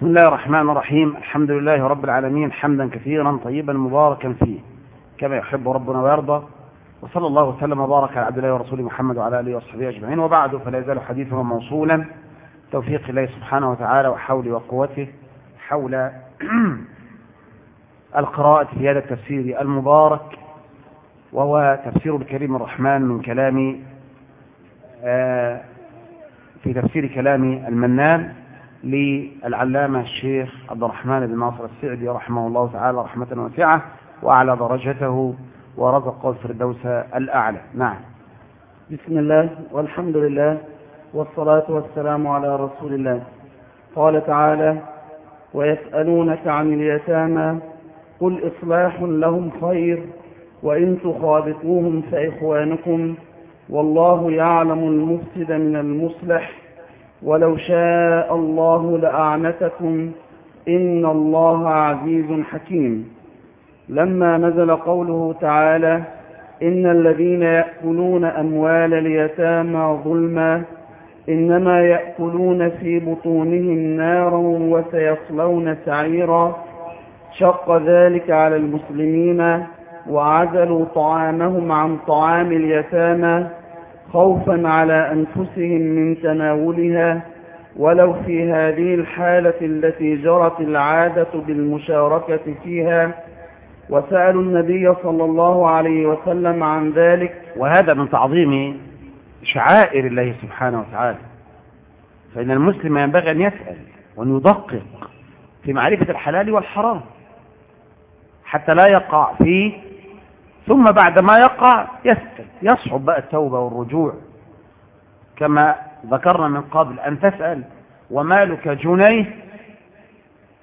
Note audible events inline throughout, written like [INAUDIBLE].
بسم الله الرحمن الرحيم. الحمد لله رب العالمين. حمدا كثيرا طيبا مباركا فيه. كما يحب ربنا ويرضى. وصلى الله وسلم وبارك على عبد الله ورسوله محمد وعلى آله وصحبه أجمعين. وبعد فلا يزال حديثنا موصولا. توفيق الله سبحانه وتعالى وحوله وقوته حول [CLEARS THROAT] القراءة في هذا التفسير المبارك وهو تفسير الكريم الرحمن من كلام آه، في تفسير كلام المنان. للعلامة الشيخ عبد الرحمن بن ناصر السعدي رحمه الله تعالى رحمة واسعة وأعلى درجته ورزق الفردوس الأعلى. نعم. بسم الله والحمد لله والصلاة والسلام على رسول الله. قال تعالى ويسألونك عن اليتامى قل إصلاح لهم خير وإن تخالطوهم فإخوانكم والله يعلم المفسد من المصلح. ولو شاء الله لأعنتكم إن الله عزيز حكيم. لما نزل قوله تعالى إن الذين يأكلون أموال اليتامى ظلما إنما يأكلون في بطونهم نارا وسيصلون سعيرا. شق ذلك على المسلمين وعزلوا طعامهم عن طعام اليتامى خوفا على أنفسهم من تناولها ولو في هذه الحالة التي جرت العادة بالمشاركة فيها. وسألوا النبي صلى الله عليه وسلم عن ذلك. وهذا من تعظيم شعائر الله سبحانه وتعالى. فإن المسلم ينبغي أن يسأل وأن يدقق في معرفة الحلال والحرام حتى لا يقع فيه ثم بعد ما يقع يسأل يصعب بقى التوبة والرجوع. كما ذكرنا من قبل أن تسأل ومالك جنيه؟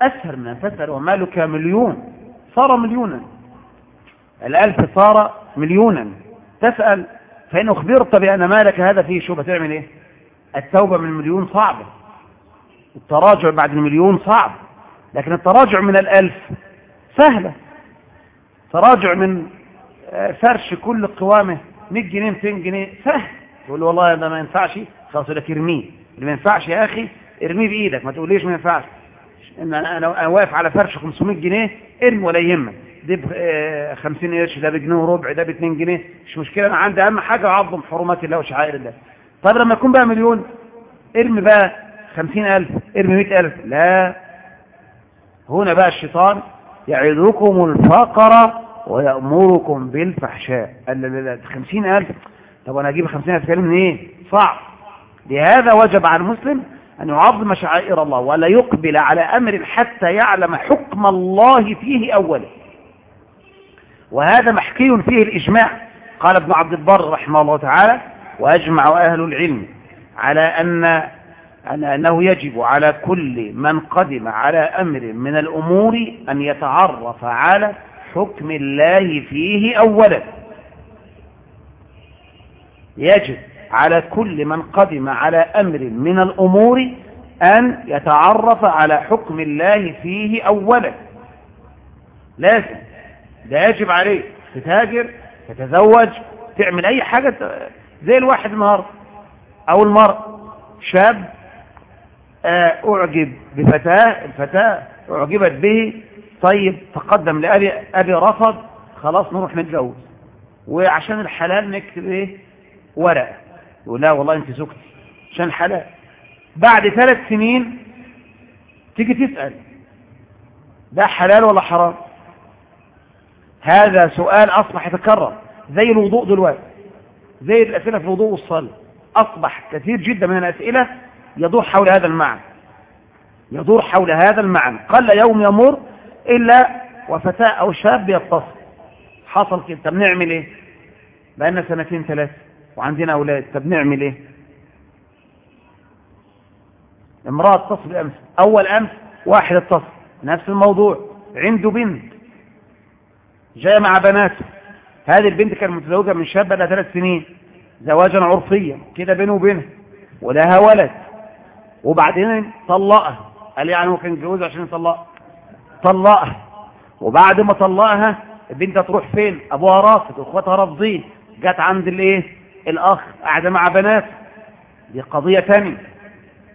أسهل من أن تسأل ومالك مليون؟ صار مليونا. الألف صار مليونا. تسأل فإن أخبرت بأن مالك هذا فيه شبهة تعمل إيه؟ التوبة من المليون صعبة. التراجع بعد المليون صعب. لكن التراجع من الألف سهلة. تراجع من فرش كل قوامه 100 جنيه 200 جنيه. سهل. تقول له والله ده ما ينفعش. خلاص لك ارميه. اللي ما ينفعش يا أخي ارميه بإيدك ما تقوليش ما ينفعش. إن أنا واقف على فرش 500 جنيه ارمي ولا يهمك. ده ب 50 قرش ده بجنيه وربع ده ب 2 جنيه. مش مشكلة أنا عندي أهم حاجة أعظم حرمات الله وشعائر الله. طيب لما يكون بقى مليون ارمي بقى 50000 ارمي 100000 لا. هنا بقى الشيطان يعظكم الفقر ويأمركم بالفحشاء. قال لا لا لا خمسين ألف. طب أنا أجيب خمسين ألف كلام من إيه صعب. لهذا وجب على المسلم أن يعظم شعائر الله ولا يقبل على أمر حتى يعلم حكم الله فيه أولا. وهذا محكي فيه الإجماع. قال ابن عبد البر رحمه الله تعالى وأجمع أهل العلم على أن أنه يجب على كل من قدم على أمر من الأمور أن يتعرف على حكم الله فيه أولا. يجب على كل من قدم على أمر من الأمور أن يتعرف على حكم الله فيه أولا. لازم ده يجب عليه تتاجر تتزوج تعمل أي حاجة زي الواحد النهاردة أو المرء. شاب أعجب بفتاة الفتاة أعجبت به طيب تقدم لأبي أبي رفض خلاص نروح نتجوز. وعشان الحلال نكتب إيه؟ ورقة. يقول لا والله أنت زوجتي عشان الحلال. بعد ثلاث سنين تيجي تسأل ده حلال ولا حرام؟ هذا سؤال أصبح يتكرر زي الوضوء دلوقتي زي الأسئلة في الوضوء والصلاة. أصبح كثير جدا من الأسئلة يدور حول هذا المعنى. يدور حول هذا المعنى. قل يوم يمر إلا وفتاة أو شاب يتصل. حصل كده. طب نعمل إيه؟ بقالنا سنتين ثلاثة وعندنا أولاد. طب نعمل إيه؟ امرأة اتصل أمس أول أمس واحد اتصل. نفس الموضوع. عنده بنت. جاية مع بناته. هذه البنت كانت متزوجة من شاب بقى ثلاث سنين. زواجا عرفيا. كده بينه وبينها. ولها ولد. وبعدين طلقها. قال يعني هو كان جوزها عشان يطلقها. طلقها وبعد ما طلقها البنت تروح فين؟ أبوها رافض واخواتها رافضين. جت عند الإيه؟ الأخ قاعدة مع بنات. دي قضية ثانية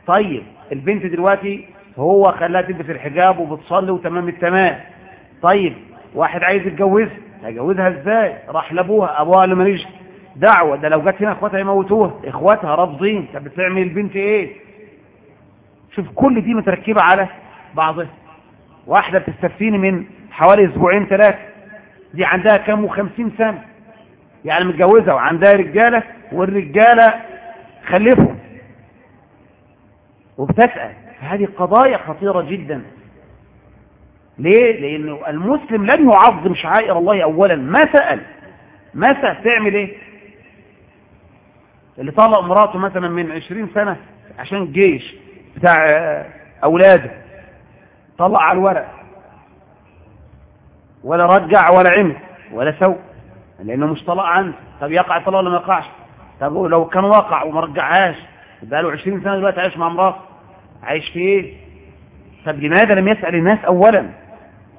طيب البنت دلوقتي هو خلاها تلبس الحجاب وبتصلي وتمام التمام. طيب واحد عايز يتجوزها هيجوزها إزاي؟ راح لأبوها. أبوها قال له ماليش دعوة ده لو جت هنا أخواتها يموتوها إخواتها رافضين. طب بتعمل البنت إيه؟ شوف كل دي متركبة على بعضها. واحدة بتستفتيني من حوالي أسبوعين ثلاثة. دي عندها كام وخمسين سنة. يعني متجوزة وعندها رجالة والرجالة خلفوا وبتسأل. هذه قضايا خطيرة جدا. ليه؟ لأنه المسلم لن يعظم شعائر الله اولا. ما سأل. ما سأل. تعمل إيه؟ اللي طلق مراته مثلا من عشرين سنة عشان الجيش بتاع أولاده. طلق على الورق. ولا رجع ولا عمل ولا سوى لأنه مش طلاق عنه. طب يقع الطلاق ولا ما يقعش؟ طب لو كان واقع وما رجعهاش يبقى له 20 سنة دلوقتي عايش مع مراته عايش في إيه؟ طب لماذا لم يسأل الناس اولا؟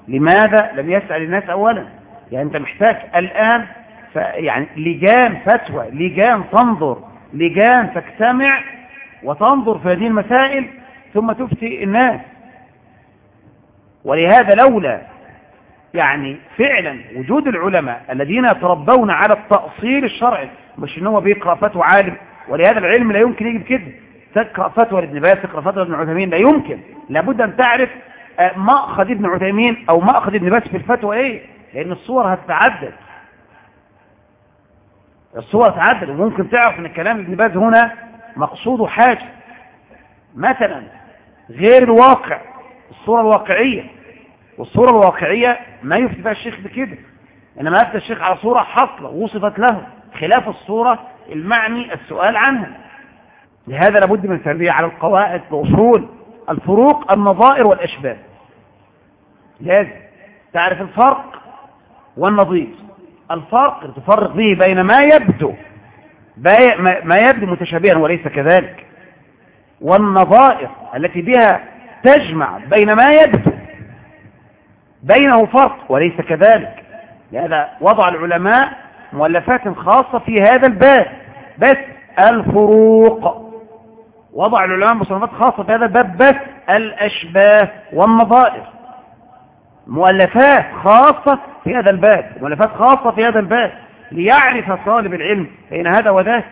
لماذا لم يسأل الناس اولا؟ يعني أنت محتاج الآن ف يعني لجان فتوى لجان تنظر لجان تجتمع وتنظر في هذه المسائل ثم تفتي الناس. ولهذا لولا يعني فعلا وجود العلماء الذين يتربون على التأصيل الشرعي مش إن هو بيقرأ فتوى عالم ولهذا العلم لا يمكن يجي بكده تقرأ فتوى لابن باز تقرأ فتوى ابن عثيمين لا يمكن. لابد أن تعرف مأخذ ابن عثيمين أو مأخذ ابن باز في الفتوى إيه؟ لأن الصور هتتعدد. الصور هتتعدد. وممكن تعرف إن كلام ابن باز هنا مقصوده حاجة. مثلا غير الواقع. الصورة الواقعية. والصورة الواقعية ما يفتي فيها الشيخ بكده. إنما يفتي الشيخ على صورة حصلة وصفت له خلاف الصورة المعني السؤال عنها. لهذا لابد من تربية على القواعد بأصول الفروق النظائر والأشباه. لازم تعرف الفرق والنظير. الفرق تفرق به بين ما يبدو ما يبدو متشابها وليس كذلك. والنظائر التي بها تجمع بين ما يبدو بينه فرق وليس كذلك. لهذا وضع العلماء مؤلفات خاصة في هذا الباب. بس الفروق. وضع العلماء مصنفات خاصة في هذا الباب بس الأشباه والنظائر. مؤلفات خاصة في هذا الباب. مؤلفات خاصة في هذا الباب. ليعرف طالب العلم بين هذا وذاك.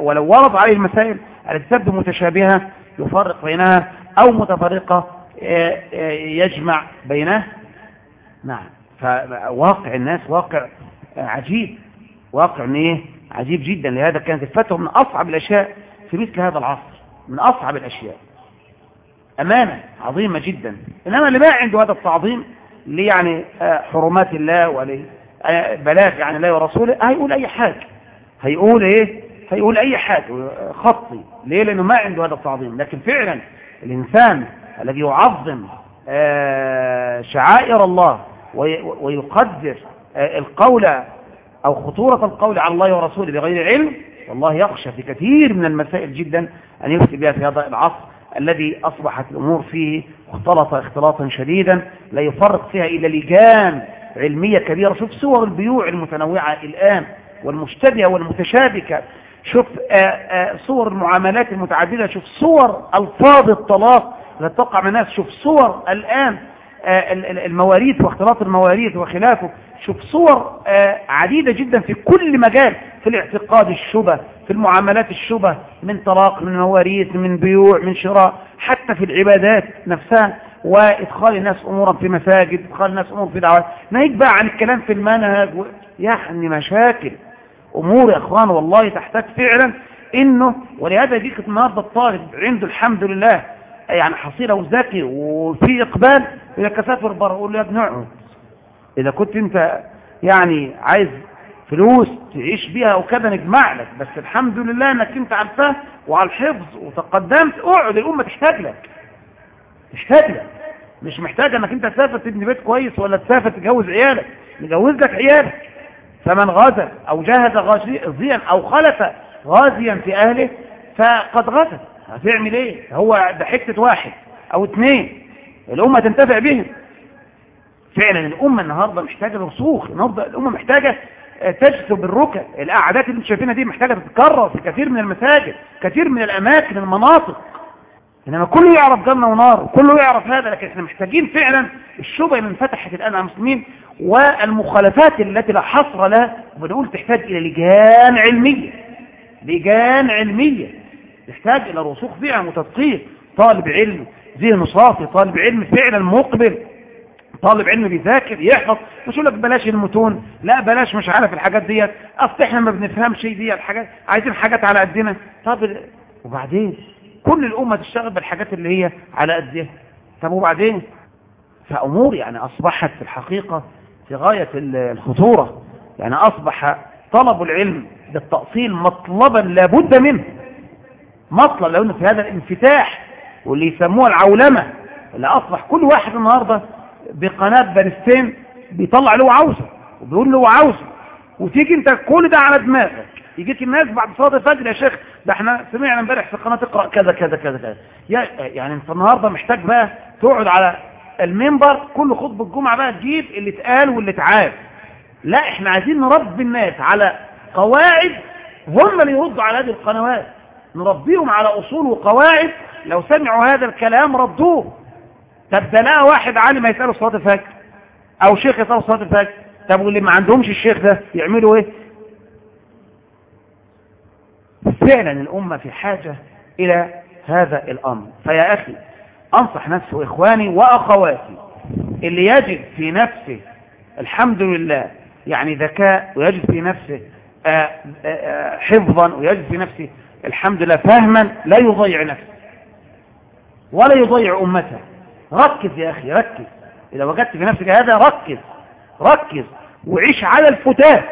ولو ورد عليه المسائل التي تبدو متشابهة يفرق بينها أو متفرقة يجمع بينها نعم. فواقع الناس واقع عجيب واقع إيه؟ عجيب جدا. لهذا كانت الفتوى من أصعب الأشياء في مثل هذا العصر من أصعب الأشياء. أمانة عظيمة جدا. إنما اللي ما عنده هذا التعظيم اللي يعني حرمات الله ولي بلاغ عن الله ورسوله هيقول أي حاجة. هيقول إيه؟ هيقول أي حاجة. خطي. ليه؟ لأنه ما عنده هذا التعظيم. لكن فعلا الإنسان الذي يعظم شعائر الله ويقدر القول أو خطورة القول على الله ورسوله بغير علم والله يخشى في كثير من المسائل جدا أن يفتي بها في هذا العصر الذي أصبحت الأمور فيه مختلطة اختلاطا شديدا لا يفرق فيها إلا لجان علمية كبيرة. شوف صور البيوع المتنوعة الآن والمشتبهة والمتشابكة. شوف آآ آآ صور المعاملات المتعددة شوف صور ألفاظ الطلاق التي تقع من الناس شوف صور الآن المواريث واختلاط المواريث وخلافه شوف صور عديدة جدا في كل مجال في الاعتقاد الشبه في المعاملات الشبه من طلاق من مواريث من بيوع من شراء حتى في العبادات نفسها وإدخال الناس أمورا في مساجد إدخال الناس أمور في دعوات ناهيك بقى عن الكلام في المنهج. يعني مشاكل أمور يا أخوان والله تحتاج فعلا إنه ولهذا ديك النهارده الطالب عنده الحمد لله يعني حصيلة وذكي وفي إقبال إذا كسافر بره أقول له يا ابن اقعد إذا كنت أنت يعني عايز فلوس تعيش بيها وكذا نجمع لك بس الحمد لله إنك أنت الفهم وعلى الحفظ وتقدمت أقعد الأمة تحتاج لك تحتاج لك. مش محتاج إنك أنت تسافر تبني بيت كويس ولا تسافر تجوز عيالك نجوز لك عيالك. فمن غزا أو جاهز غازيا أو خلف غازيا في أهله فقد غزا هتعمل إيه؟ هو ده حتة واحد أو اثنين. الأمة تنتفع بهم. فعلا الأمة النهارده محتاجة رسوخ. النهارده الأمة محتاجة تجذب الركب القعدات اللي شايفينها دي محتاجة تتكرر في كثير من المساجد كثير من الأماكن المناطق. إنما كله يعرف جنة ونار وكله يعرف هذا لكن إحنا محتاجين فعلا الشبهة اللي انفتحت الآن على المسلمين والمخالفات التي لا حصر لها وبنقول تحتاج إلى لجان علمية. لجان علمية. تحتاج إلى رسوخ فيها وتدقيق طالب علم ذهنه صافي طالب علم فعلا مقبل. طالب علم بيذاكر يحفظ. مش يقول لك بلاش المتون لا بلاش مش عارف الحاجات ديت. أصل إحنا ما بنفهمش دي الحاجات عايزين حاجات على قدنا. طب وبعدين؟ كل الأمة تشتغل بالحاجات اللي هي على قدها. طب وبعدين؟ فامور يعني أصبحت في الحقيقة في غاية الخطورة. يعني أصبح طلب العلم بالتأصيل مطلبا لابد منه. مطلب لو في هذا الانفتاح واللي يسموها العولمة اللي أصبح كل واحد النهاردة بقناة بارستين بيطلع له عاوزه وبيقول له عاوزه وتيجي أنت كل ده على دماغك. يجيك الناس بعد صلاة الفجر يا شيخ ده إحنا سمعنا امبارح في قناة اقرأ كذا كذا كذا كذا. يعني أنت النهاردة محتاج بقى تقعد على المنبر كل خطبة الجمعة بقى تجيب اللي اتقال واللي اتعاد. لا إحنا عايزين نربي الناس على قواعد هم اللي يردوا على هذه القنوات. نربيهم على أصول وقواعد. لو سمعوا هذا الكلام ردوه. طب ده لا واحد عالم يسأله صلاة الفجر. أو شيخ يسأله صلاة الفجر. طب واللي ما عندهمش الشيخ ده يعملوا إيه؟ فعلا الأمة في حاجة إلى هذا الأمر. فيا أخي أنصح نفسي وإخواني وأخواتي اللي يجد في نفسه الحمد لله يعني ذكاء ويجد في نفسه آآ آآ حفظا ويجد في نفسه الحمد لله فهما لا يضيع نفسه ولا يضيع أمته. ركز يا أخي ركز. إذا وجدت في نفسك هذا ركز ركز وعيش على الفتات.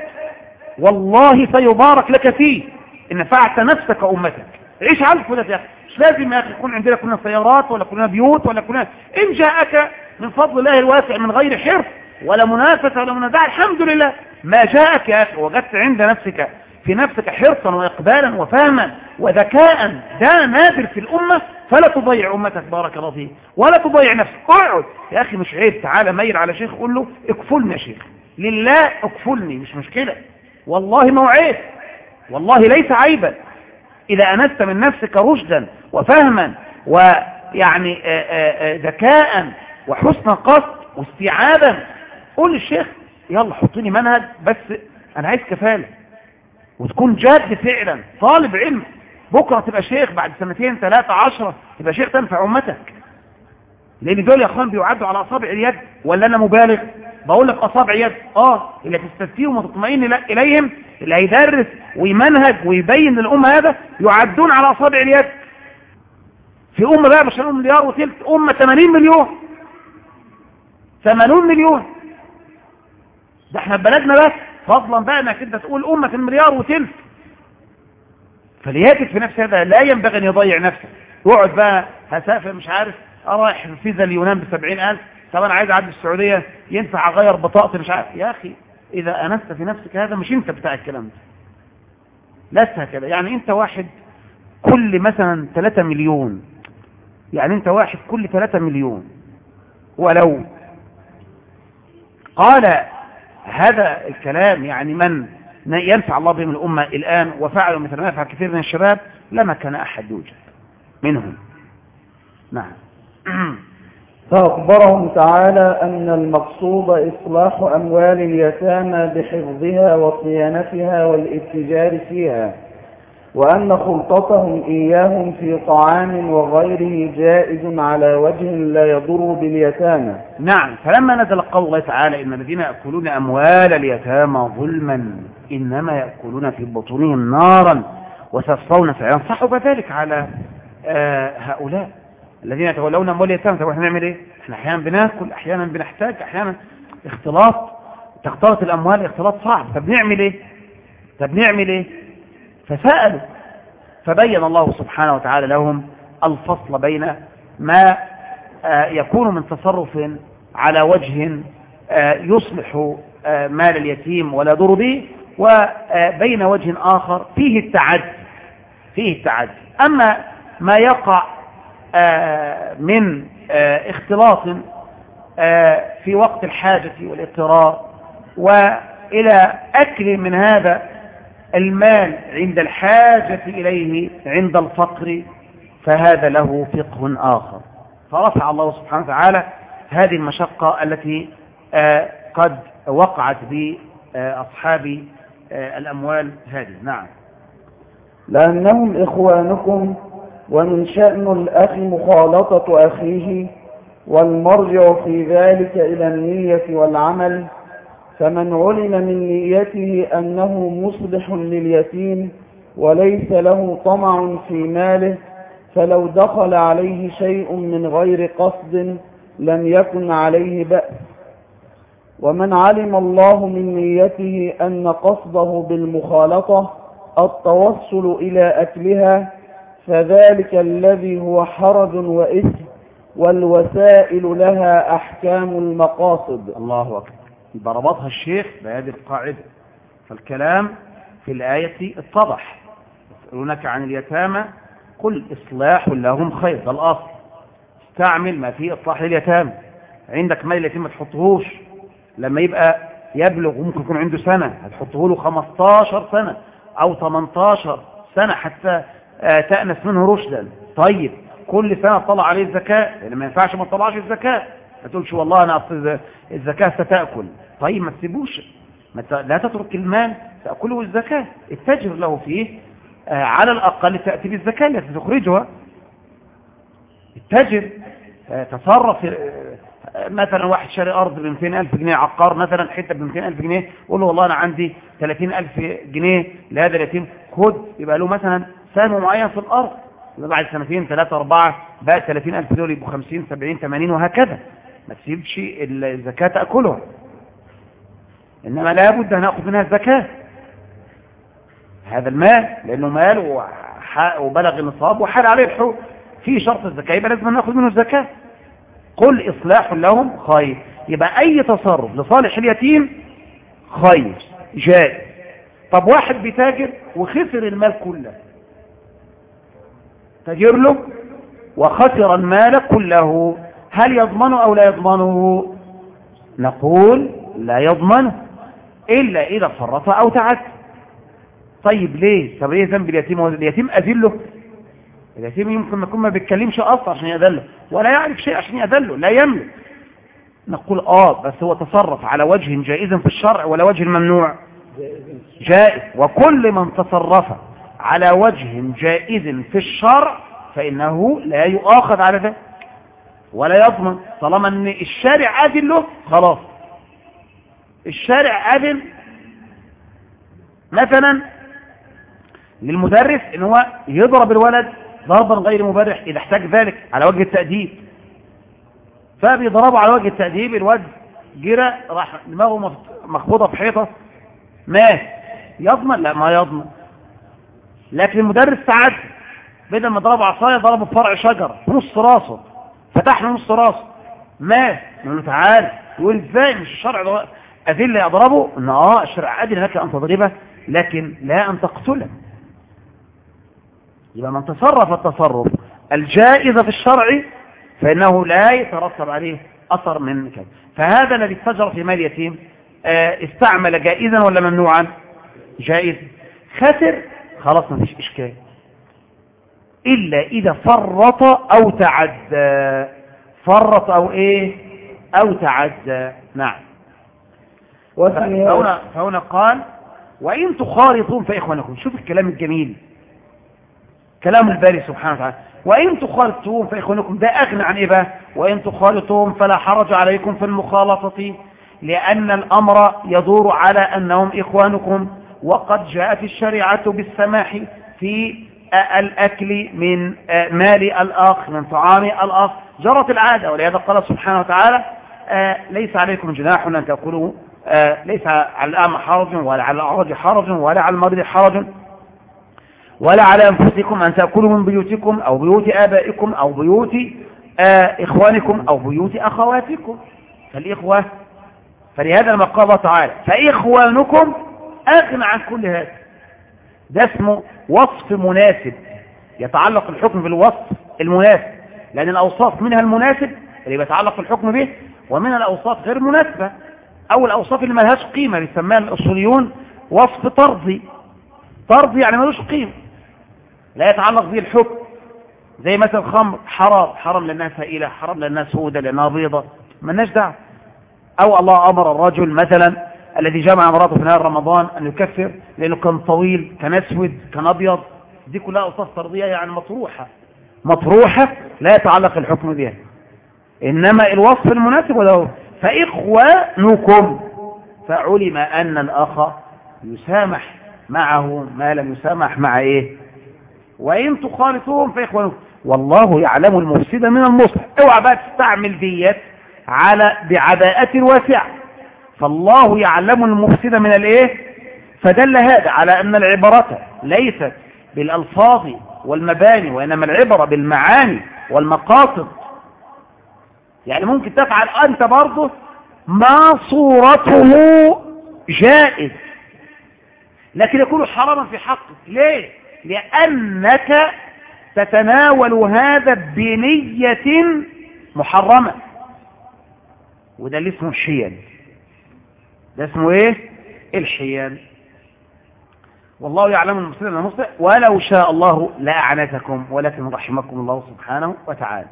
والله سيبارك لك فيه. نفعت نفسك أمتك. عيش على الفتات يا أخي. مش لازم يا أخي يكون عندنا كلنا سيارات ولا كلنا بيوت ولا كلنا. إن جاءك من فضل الله الواسع من غير حرص ولا منافسة ولا منازعة الحمد لله. ما جاءك يا أخي وجدت عند نفسك في نفسك حرصا وإقبالا وفهما وذكاء ده نادر في الأمة فلا تضيع أمتك بارك الله فيك. ولا تضيع نفسك. اقعد. يا أخي مش عيب. تعالى ميل على شيخ قول له اكفلني يا شيخ. لله اكفلني مش مشكلة. والله ما عيب والله ليس عيبا. إذا أنست من نفسك رشدا وفهما ويعني ذكاء وحسن قصد واستيعابا قول للشيخ يلا حطني منهج بس أنا عايز كفالة. وتكون جاد فعلا طالب علم. بكرة تبقى شيخ بعد سنتين ثلاثة عشرة تبقى شيخ تنفع أمتك. لأن دول يا أخوان بيعدوا على أصابع اليد ولا أنا مبالغ؟ بقول لك أصابع يد. آه اللي تستفتيهم وتطمئن إليهم اللي هيدرس ويمنهج ويبين للأمة هذا يعدون على أصابع اليد. في أمة بقى مش هنقول مليار وتلت أمة 80 مليون. 80 مليون. ده إحنا بلدنا بس. فضلا بقى إنك أنت تقول أمة المليار وتلت. فلياتك في نفس هذا. لا ينبغي أن يضيع نفسه يقعد بقى هسافر مش عارف رايح فيزا اليونان بسبعين ألف. طب أنا عايز أعدي السعودية ينفع أغير بطاقتي؟ مش عارف. يا أخي إذا أنست في نفسك هذا مش أنت بتاع الكلام ده. لست هكذا. يعني أنت واحد كل مثلا 3 مليون. يعني أنت واحد كل 3 مليون. ولو قال هذا الكلام يعني من ينفع الله بهم الأمة الآن وفعلوا مثل ما يفعل كثير من الشباب لما كان أحد يوجد منهم. نعم. [CLEARS THROAT] فأخبرهم تعالى أن المقصود إصلاح أموال اليتامى بحفظها وصيانتها والاتجار فيها وأن خلطتهم إياهم في طعام وغيره جائز على وجه لا يضر باليتامى. نعم فلما نزل قول الله تعالى إن الذين يأكلون أموال اليتامى ظلما إنما يأكلون في بطونهم نارا وسيصلون سعيرا صحب ذلك على آه هؤلاء. الذين يتولون أموال اليتامى طب إحنا نعمل إيه؟ إحنا أحيانا بناكل أحيانا بنحتاج أحيانا اختلاط تختلط الأموال اختلاط صعب طب نعمل إيه؟ طب نعمل إيه؟ فسألوا فبين الله سبحانه وتعالى لهم الفصل بين ما يكون من تصرف على وجه يصلح مال اليتيم ولا يضر به وبين وجه آخر فيه التعدي فيه التعدي أما ما يقع من اختلاط في وقت الحاجة والاضطرار وإلى أكل من هذا المال عند الحاجة إليه عند الفقر فهذا له فقه آخر. فرفع الله سبحانه وتعالى هذه المشقة التي آه، قد وقعت بأصحاب آه، الأموال هذه. نعم. لأنهم إخوانكم ومن شأن الأخ مخالطة أخيه والمرجع في ذلك إلى النية والعمل فمن علم من نيته أنه مصلح لليتيم وليس له طمع في ماله فلو دخل عليه شيء من غير قصد لم يكن عليه بأس. ومن علم الله من نيته أن قصده بالمخالطة التوصل إلى أكلها فذلك الذي هو حرج وإثم والوسائل لها أحكام المقاصد. الله أكبر. ضربتها الشيخ بهذه القاعدة. فالكلام في الآية اتضح يسألونك عن اليتامى. قل إصلاح لهم خير. ده الأصل. استعمل ما فيه إصلاح لليتامى. عندك مال اليتيم ما تحطهوش؟ لما يبقى يبلغ ممكن يكون عنده سنة. هتحطه له 15 سنة أو 18 سنة حتى تأنس منه رشدا. طيب كل سنة طلع عليه الزكاة لأن ما ينفعش ما تطلعش الزكاة. ما تقولش والله أنا أصل الزكاة ستأكل. طيب ما تسيبوش. لا تترك المال تأكله الزكاة. اتجر له فيه آه، على الأقل تأتي بالزكاة التي تخرجها. اتجر آه، تصرف آه، مثلا واحد شاري أرض ب 200000 جنيه عقار مثلا حتة ب 200000 جنيه قول له والله أنا عندي 30000 جنيه لهذا اليتيم خد. يبقى له مثلا سهم معين في الأرض. بعد سنتين ثلاثة أربعة بقى 30000 دول يبقوا 50 70 80 وهكذا. ما تسيبش الزكاة تأكلها. إنما لابد أن نأخذ منها الزكاة. هذا المال لأنه مال وبلغ النصاب وحال عليه الحول في شرط الزكاة يبقى لازم نأخذ منه الزكاة. قل إصلاح لهم خير. يبقى أي تصرف لصالح اليتيم خير جائز. طب واحد بيتاجر وخسر المال كله. تاجر له وخسر المال كله. هل يضمنه أو لا يضمنه نقول لا يضمنه إلا إذا فرط أو تعد. طيب ليه؟ طب إيه ذنب اليتيم؟ اليتيم أذله اليتيم يمكن ما يكون ما بيتكلمش أصلا عشان يذله ولا يعرف شيء عشان يذله لا يملك. نقول آه بس هو تصرف على وجه جائز في الشرع ولا وجه ممنوع؟ جائز. وكل من تصرف على وجه جائز في الشرع فإنه لا يؤاخذ على ذلك ولا يضمن. طالما إن الشارع أذن له خلاص. الشارع أذن مثلا للمدرس إن هو يضرب الولد ضربا غير مبرح إذا احتاج ذلك على وجه التأديب. فبيضربه على وجه التأديب الواد جرى راح دماغه مخبوطة في حيطة مات يضمن؟ لا ما يضمن. لكن المدرس ساعات بدل ما ضربه عصاية ضربه في فرع شجرة. في نص راسه. فتح له نص راسه. نقول له تعالى يقول إزاي؟ مش الشرع ده. أذل يضربه إن آه الشرع أذن لك أن تضربه لكن لا أن تقتله. يبقى من تصرف التصرف الجائز في الشرع فإنه لا يترتب عليه أثر من كذا. فهذا الذي اتجر في مال يتيم آه، استعمل جائزا ولا ممنوعا؟ جائز. خسر خلاص ما فيش إشكال. إلا إذا فرط أو تعدى فرط أو إيه؟ أو تعدى نعم. فهنا, فهنا قال وإن تخالطون فإخوانكم. شوف الكلام الجميل. كلام الباري سبحانه وتعالى. وإن تخالطون فإخوانكم. ده أغنى عن إيه بقى؟ وإن تخالطون فلا حرج عليكم في المخالطة لأن الأمر يدور على أنهم إخوانكم. وقد جاءت الشريعة بالسماح في الأكل من مال الأخ من طعام الأخ. جرت العادة ولهذا قال سبحانه وتعالى آه، ليس عليكم جناح أن تأكلوا آه، ليس على الأعمى حرج ولا على الأعرج حرج ولا على المريض حرج ولا على أنفسكم أن تأكلوا من بيوتكم أو بيوت آبائكم أو بيوت آه، إخوانكم أو بيوت أخواتكم. فالإخوة فلهذا لما قال تعالى فإخوانكم أغنى عن كل هذا. ده اسمه وصف مناسب يتعلق الحكم بالوصف المناسب. لأن الأوصاف منها المناسب اللي بيتعلق الحكم به ومنها الأوصاف غير مناسبة. أو الأوصاف اللي ملهاش قيمة بيسميها الأصوليون وصف طردي طردي يعني ملوش قيمة. لا يتعلق به الحكم. زي مثلا الخمر حرام. حرام لأنها سائله حرام لأنها سودة لأنها بيضة. مالناش دعوة. أو الله أمر الرجل مثلا الذي جمع امراته في نهار رمضان أن يكفر لأنه كان طويل كان أسود كان أبيض. دي كلها أصاص ترضية يعني مطروحة. مطروحة لا يتعلق الحكم بها. إنما الوصف المناسب وله فإخوانكم فعلم أن الأخ يسامح معه ما لم يسامح مع إيه؟ وإن تخالطوهم فإخوانكم. والله يعلم المفسد من المصلح اوعى بقى تستعمل ديت على بعباءة واسعة. فالله يعلم المفسد من الايه؟ فدل هذا على أن العبارة ليست بالألفاظ والمباني وإنما العبرة بالمعاني والمقاصد. يعني ممكن تفعل أنت برضه ما صورته جائز لكن يكون حراما في حقك. ليه؟ لأنك تتناول هذا بنية محرمة وده اللي اسمه الحيل ده اسمه إيه؟ الحيل. والله يعلم المفسد من المصلح ولو شاء الله لأعنتكم ولكن رحمكم الله سبحانه وتعالى.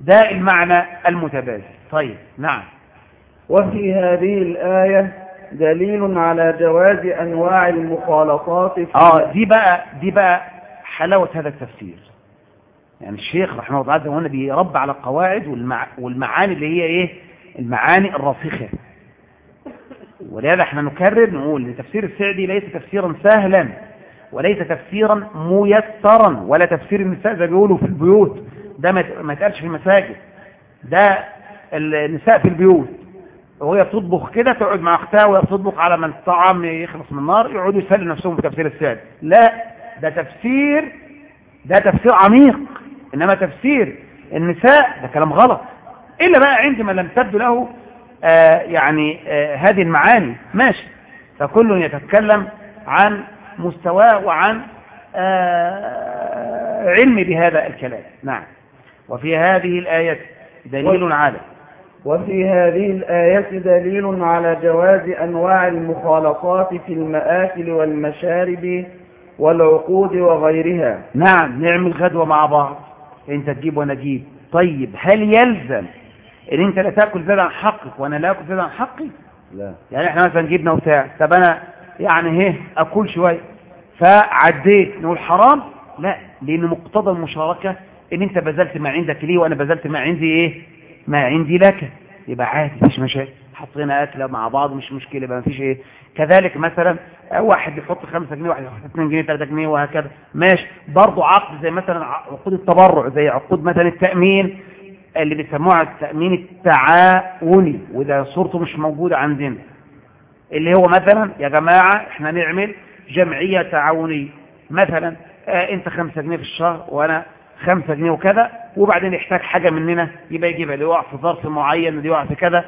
ده المعنى المتبادل. طيب نعم. وفي هذه الآية دليل على جواز أنواع المخالطات في آه دي بقى دي بقى حلاوة هذا التفسير. يعني الشيخ رحمه الله تعالى هنا بيربى على القواعد والمع... والمعاني اللي هي إيه؟ المعاني الراسخة. ولهذا إحنا نكرر نقول إن تفسير السعدي ليس تفسيرا سهلا وليس تفسيرا ميسرا ولا تفسير النساء زي بيقولوا في البيوت. ده ما يتقالش في المساجد. ده النساء في البيوت. وهي بتطبخ كده تقعد مع أختها وهي بتطبخ على ما الطعام يخلص من النار يقعدوا يسلوا نفسهم في تفسير السعدي. لا ده تفسير ده تفسير عميق. إنما تفسير النساء ده كلام غلط. إلا بقى عندما لم تبدو له يعني آه هذه المعاني. ماشي. فكل يتكلم عن مستواه وعن آه علم بهذا الكلام. نعم. وفي هذه الآية دليل على. وفي هذه الآية دليل على جواز أنواع المخالطات في المآكل والمشارب والعقود وغيرها. نعم. نعمل غدوة مع بعض. انت تجيب وأنا أجيب. طيب هل يلزم إن أنت لا تأكل زيادة عن حقك وأنا لا أكل زيادة عن حقي؟ لا. يعني إحنا مثلا جبنا وبتاع طب أنا يعني إيه أكل شوية؟ فعديت نقول حرام؟ لا لأن مقتضى المشاركة إن أنت بذلت ما عندك ليه وأنا بذلت ما عندي إيه؟ ما عندي لك. يبقى عادي مفيش مشاكل حطينا أكلة مع بعض مش مشكلة يبقى مفيش إيه؟ كذلك مثلا واحد يحط 5 جنيه واحد يحط 2 جنيه 3 جنيه وهكذا. ماشي. برضه عقد زي مثلا عقود التبرع زي عقود مثلا التأمين. اللي بيسموها التامين التعاوني وده صورته مش موجودة عندنا. اللي هو مثلا يا جماعة إحنا نعمل جمعية تعاونية. مثلا آه أنت 5 جنيه في الشهر وأنا 5 جنيه وكذا وبعدين يحتاج حاجة مننا يبقى يجيبها اللي يقع في ظرف معين اللي يقع في كذا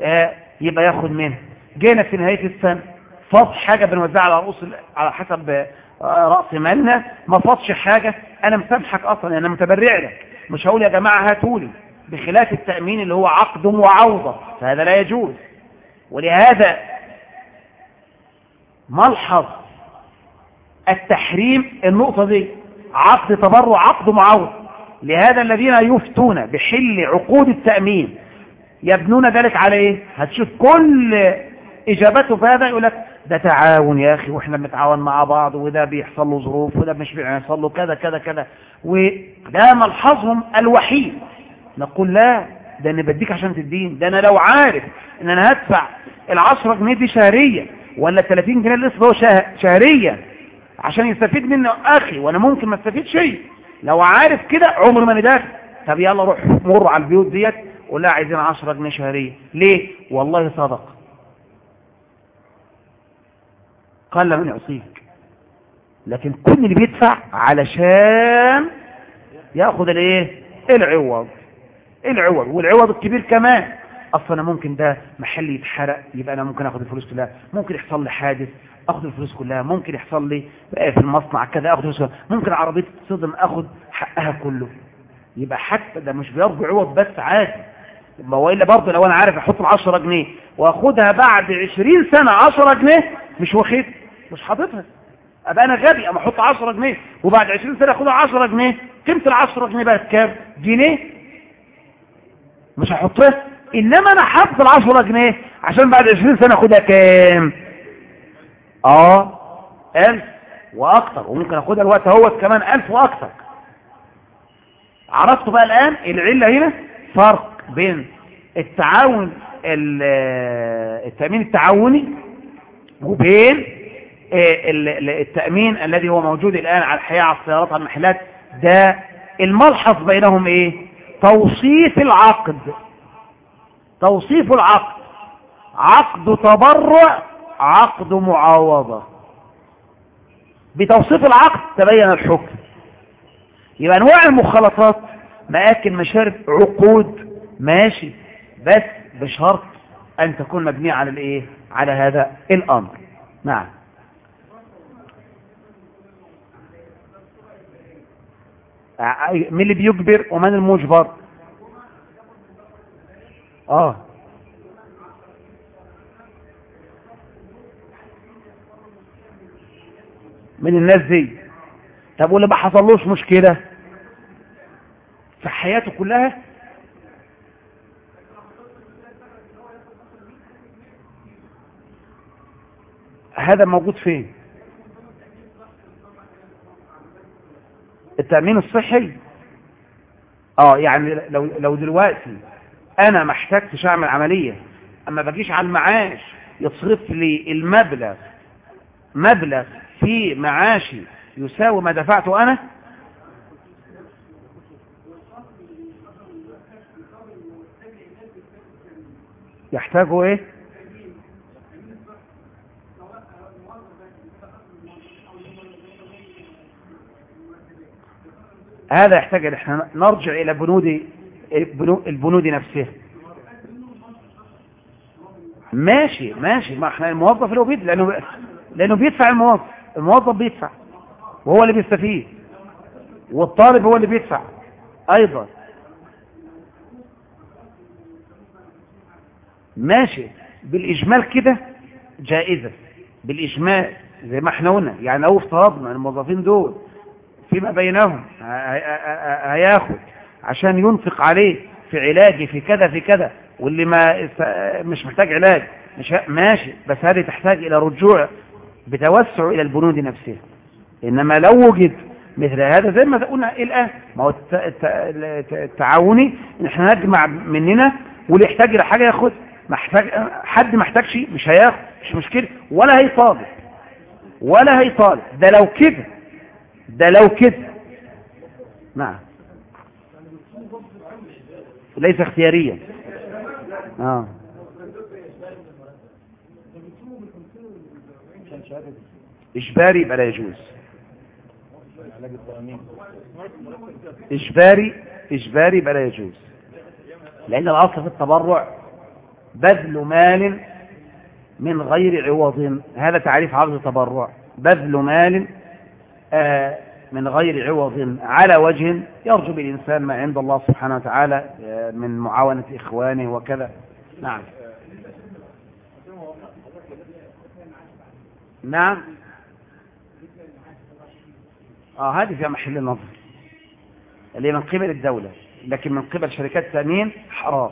آه يبقى ياخد منها. جينا في نهاية السنة فاض حاجة بنوزعها على رؤوس على حسب رأس مالنا. ما فاضش حاجة أنا مسامحك أصلا أنا متبرع لك. مش هقول يا جماعة هاتولي بخلاف التأمين اللي هو عقد وعوضة فهذا لا يجوز. ولهذا ملحظ التحريم النقطة دي عقد تبرع عقد معوض. لهذا الذين يفتون بحل عقود التأمين يبنون ذلك على إيه؟ هتشوف كل اجابته في هذا يقول لك ده تعاون يا أخي وإحنا بنتعاون مع بعض وده بيحصل له ظروف وده مش بيحصل له كذا كذا كذا. وده ملحظهم الوحيد. نقول لا ده أنا بديك عشان تدين ده أنا لو عارف إن أنا هدفع ال10 جنيه دي شهريا ولا 30 جنيه اللي هو شهريا عشان يستفيد منه أخي وأنا ممكن ما استفيد شيء. لو عارف كده عمر ما ندافع. طب يلا روح مر على البيوت ديت قول لها عايزين 10 جنيه شهريا. ليه؟ والله صدق. قال من يعصيك لكن كل اللي بيدفع علشان ياخد الايه؟ العوض. العوض والعوض الكبير كمان. أصلا أنا ممكن ده محل يتحرق يبقى أنا ممكن اخد الفلوس كلها. ممكن يحصل لي حادث اخد الفلوس كلها. ممكن يحصل لي في المصنع كذا اخد الفلوس ممكن عربية تصدم اخد حقها كله. يبقى حتى ده مش بيرجو عوض بس عادي. ما هو إلا برضه لو أنا عارف أحط ال 10 جنيه وأخدها بعد 20 سنة 10 جنيه مش واخد مش حاططها. أبقى أنا غبي أما أحط 10 جنيه وبعد 20 سنة آخدها 10 جنيه. قيمة العشرة جنيه بقت كام؟ جنيه. مش هحطها؟ إنما أنا حط العشرة جنيه عشان بعد 20 سنة آخدها كام؟ آه ألف وأكتر وممكن آخدها الوقت أهوت كمان ألف وأكتر. عرفتوا بقى الآن العلة هنا؟ فرق بين التعاون التأمين التعاوني وبين التأمين الذي هو موجود الآن على الحياة على السيارات على المحلات ده الملحظ بينهم إيه؟ توصيف العقد. توصيف العقد. عقد تبرع عقد معاوضة. بتوصيف العقد تبين الحكم. يبقى أنواع المخالطات مآكل مشارب عقود ماشي. بس بشرط أن تكون مبنية على الإيه؟ على هذا الأمر. نعم. مين اللي بيجبر ومن المجبر؟ آه. من الناس دي؟ طب واللي ما حصلوش مشكلة في حياته كلها؟ هذا موجود فين؟ التأمين الصحي. آه يعني لو لو دلوقتي أنا ما احتجتش أعمل عملية أما بجيش على المعاش يصرف لي المبلغ مبلغ في معاشي يساوي ما دفعته أنا؟ يحتاجه إيه؟ هذا يحتاج ان إحنا نرجع إلى بنود البنود نفسها. ماشي ماشي. ما إحنا الموظف اللي هو بيدفع لأنه لأنه بيدفع الموظف. الموظف بيدفع وهو اللي بيستفيد والطالب هو اللي بيدفع أيضا. ماشي. بالإجمال كده جائزة. بالإجمال زي ما إحنا قلنا يعني لو افترضنا الموظفين دول فيما بينهم. هياخد عشان ينفق عليه في علاجي في كذا في كذا. واللي ما مش محتاج علاج. مش ماشي. بس هذه تحتاج إلى رجوع بتوسع إلى البنود نفسها. إنما لو وجد مثل هذا زي ما قلنا الآن ما هو التعاوني إن إحنا نجمع مننا واللي يحتاج إلى حاجة ياخد. محتاج حد ما احتاجش مش هياخد مش مشكلة. ولا هيطالب. ولا هيطالب. ده لو كده ده لو كده. نعم. ليس اختياريا. آه. إجباري يبقى لا يجوز. إجباري إجباري يبقى لا يجوز. لأن الأصل في التبرع بذل مال من غير عوض. هذا تعريف عرض التبرع. بذل مال آه من غير عوض على وجه يرجو بالإنسان ما عند الله سبحانه وتعالى آه من معاونة إخوانه وكذا. نعم. نعم. آه هذه فيها محل النظر اللي من قبل الدولة لكن من قبل شركات التأمين حرام.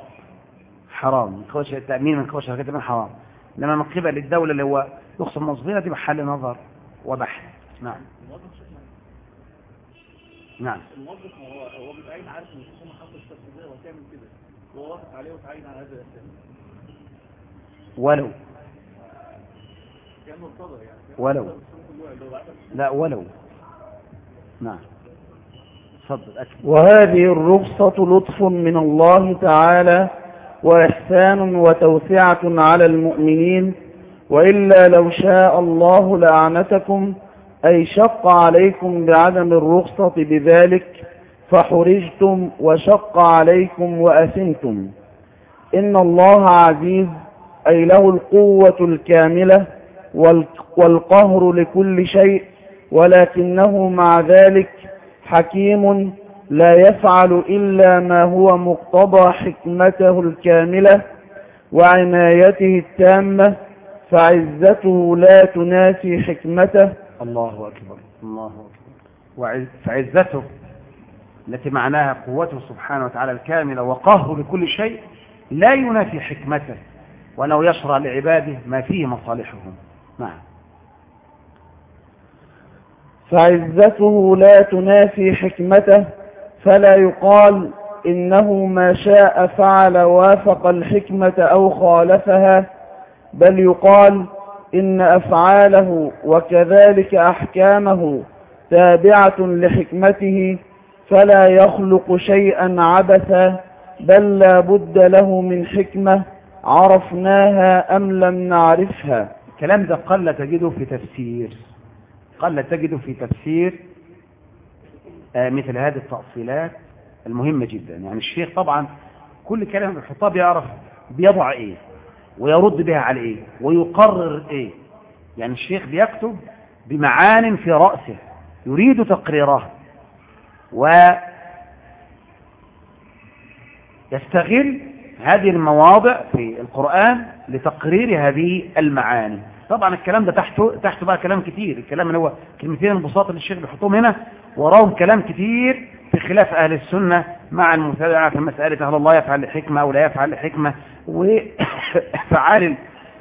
حرام. من قبل التأمين من قبل شركات التأمين حرام. لما من قبل الدولة اللي هو يقسم موظفين دي محل نظر وبحث. نعم. نعم. الموظف هو هو بيبقى عارف إن الحكومة حاطه الشرط ده وهتعمل كده. وهو واقف عليه وتعين على هذا الأساس. ولو. يعني. ولو. لا ولو. نعم. وهذه الرخصة لطف من الله تعالى وإحسان وتوسعة على المؤمنين وإلا لو شاء الله لأعنتكم أي شق عليكم بعدم الرخصة بذلك فحرجتم وشق عليكم وأثمتم. إن الله عزيز أي له القوة الكاملة والقهر لكل شيء ولكنه مع ذلك حكيم لا يفعل إلا ما هو مقتضى حكمته الكاملة وعنايته التامة فعزته لا تنافي حكمته الله أكبر. الله أكبر. وعز فعزته التي معناها قوته سبحانه وتعالى الكاملة وقهره لكل شيء لا ينافي حكمته وأنه يشرع لعباده ما فيه مصالحهم. نعم. فعزته لا تنافي حكمته فلا يقال إنه ما شاء فعل وافق الحكمة أو خالفها بل يقال إن أفعاله وكذلك أحكامه تابعة لحكمته فلا يخلق شيئا عبثا بل لا بد له من حكمة عرفناها أم لم نعرفها. الكلام ده قل تجده في تفسير. قل تجده في تفسير آه، مثل هذه التأصيلات المهمة جدا. يعني الشيخ طبعا كل كلام بيحطها بيعرف بيضع إيه. ويرد بها على إيه؟ ويقرر إيه؟ يعني الشيخ بيكتب بمعان في رأسه يريد تقريرها ويستغل هذه المواضع في القرآن لتقرير هذه المعاني. طبعا الكلام ده تحته تحته بقى كلام كتير الكلام اللي هو كلمتين البساط اللي الشيخ بيحطهم هنا وراهم كلام كتير في خلاف أهل السنة مع المتابعة في مسألة هل الله يفعل لحكمة أو لا يفعل لحكمة. وفعال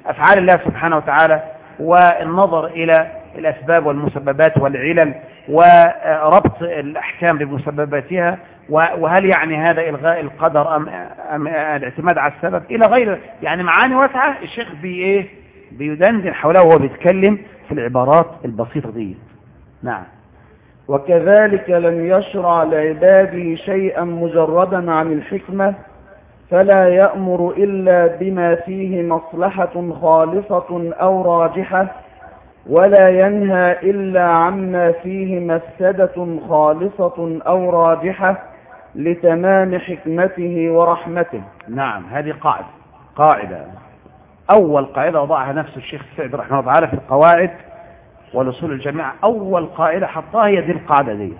أفعال الله سبحانه وتعالى والنظر إلى الأسباب والمسببات والعلل وربط الأحكام بمسبباتها وهل يعني هذا إلغاء القدر أم, أم الاعتماد على السبب؟ إلى غير يعني معاني واسعة الشيخ بي إيه؟ بيدندن حولها وهو بيتكلم في العبارات البسيطة دي. نعم. وكذلك لم يشرع لعباده شيئا مجردا عن الحكمة فلا يأمر إلا بما فيه مصلحة خالصة أو راجحة ولا ينهى إلا عما فيه مفسدة خالصة أو راجحة لتمام حكمته ورحمته. نعم هذه قاعدة قاعدة. أول قاعدة وضعها نفس الشيخ السعد رحمه الله تعالى في القواعد والأصول الجامعة أول قاعدة حطها هي دي القاعدة دي.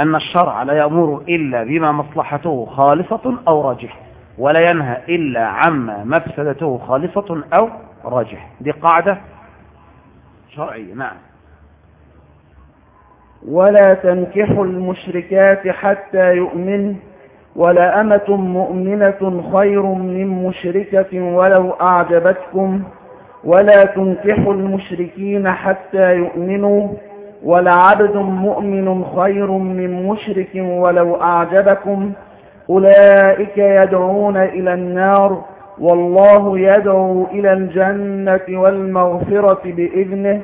أن الشرع لا يأمر إلا بما مصلحته خالصة أو راجحة ولا ينهى إلا عما مفسدته خالصة أو راجحة دي قاعدة شرعية نعم. ولا تنكحوا المشركات حتى يؤمن ولا أمة مؤمنة خير من مشركة ولو أعجبتكم ولا تنكحوا المشركين حتى يؤمنوا. ولعبد مؤمن خير من مشرك ولو أعجبكم. أولئك يدعون إلى النار والله يدعو إلى الجنة والمغفرة بإذنه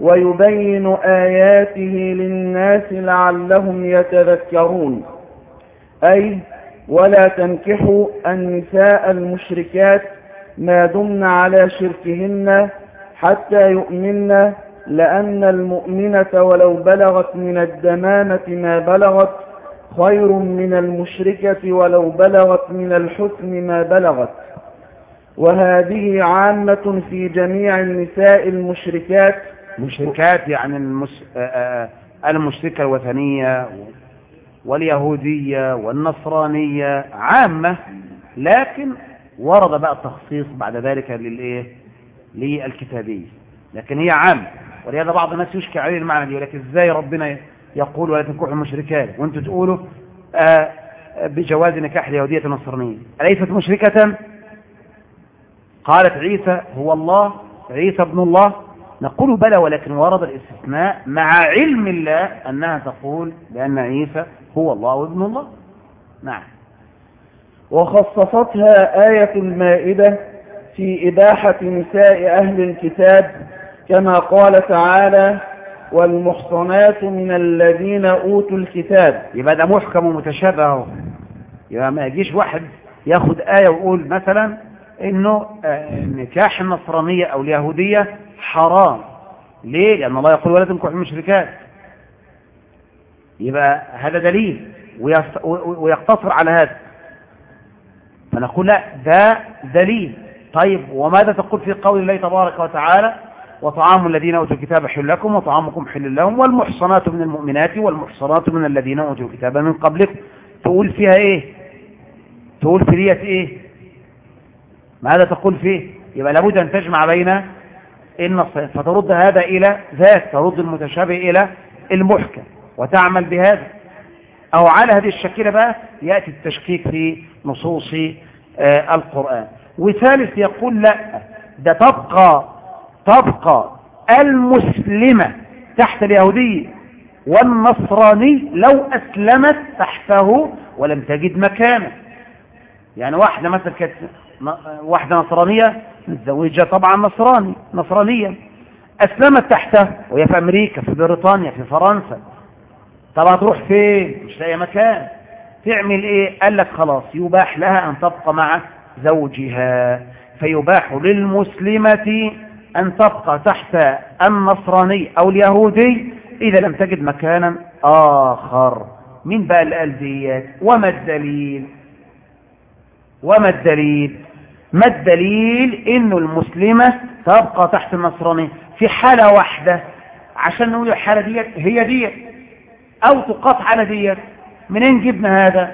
ويبين آياته للناس لعلهم يتذكرون. أي ولا تنكحوا النساء المشركات ما دمن على شركهن حتى يؤمن لأن المؤمنة ولو بلغت من الدمامة ما بلغت خير من المشركة ولو بلغت من الحسن ما بلغت. وهذه عامة في جميع النساء المشركات. مشركات يعني المس... المشركة الوثنية واليهودية والنصرانية عامة لكن ورد بقى التخصيص بعد ذلك للإيه؟ للكتابية. لكن هي عامة. ولهذا بعض الناس يشكي عليه المعنى دي ولكن إزاي ربنا يقول ولا تنكحوا المشركات وأنتم تقولوا آآ بجواز نكاح اليهودية النصرانية أليست مشركة؟ قالت عيسى هو الله. عيسى ابن الله. نقول بلى ولكن ورد الاستثناء مع علم الله أنها تقول بأن عيسى هو الله وابن الله. نعم. وخصصتها آية المائدة في إباحة نساء أهل الكتاب كما قال تعالى والمحصنات من الذين أوتوا الكتاب. يبقى ده محكم ومتشابه يبقى ما يجيش واحد ياخد آية ويقول مثلا إنه نكاح النصرانية أو اليهودية حرام. ليه؟ لأن الله يقول ولا تنكحوا المشركات. يبقى هذا دليل ويقتصر على هذا. فنقول لا ده دليل. طيب وماذا تقول في قول الله تبارك وتعالى؟ وطعام الذين أوتوا الكتاب حل لكم وطعامكم حل لهم والمحصنات من المؤمنات والمحصنات من الذين أوتوا الكتاب من قبلكم. تقول فيها إيه؟ تقول في ديت إيه؟ ماذا تقول فيه؟ يبقى لابد أن تجمع بين النصين فترد هذا إلى ذات ترد المتشابه إلى المحكم وتعمل بهذا. أو على هذه الشكلة بقى يأتي التشكيك في نصوص آه القرآن. وثالث يقول لا ده تبقى تبقى المسلمة تحت اليهودية والنصراني لو أسلمت تحته ولم تجد مكانه. يعني واحدة مثلا كانت واحدة نصرانية متزوجة طبعا نصراني نصرانية أسلمت تحته وهي في أمريكا في بريطانيا في فرنسا. طب هتروح فين؟ مش لاقي مكان. تعمل إيه؟ قال لك خلاص يباح لها أن تبقى مع زوجها. فيباح للمسلمة أن تبقى تحت النصراني أو اليهودي إذا لم تجد مكانا آخر. مين بقى اللي قال وما الدليل؟ وما الدليل؟ ما الدليل انه المسلمة تبقى تحت النصراني في حالة واحدة؟ عشان نقول الحالة ديت هي ديت أو تقاط على ديت. منين جبنا هذا؟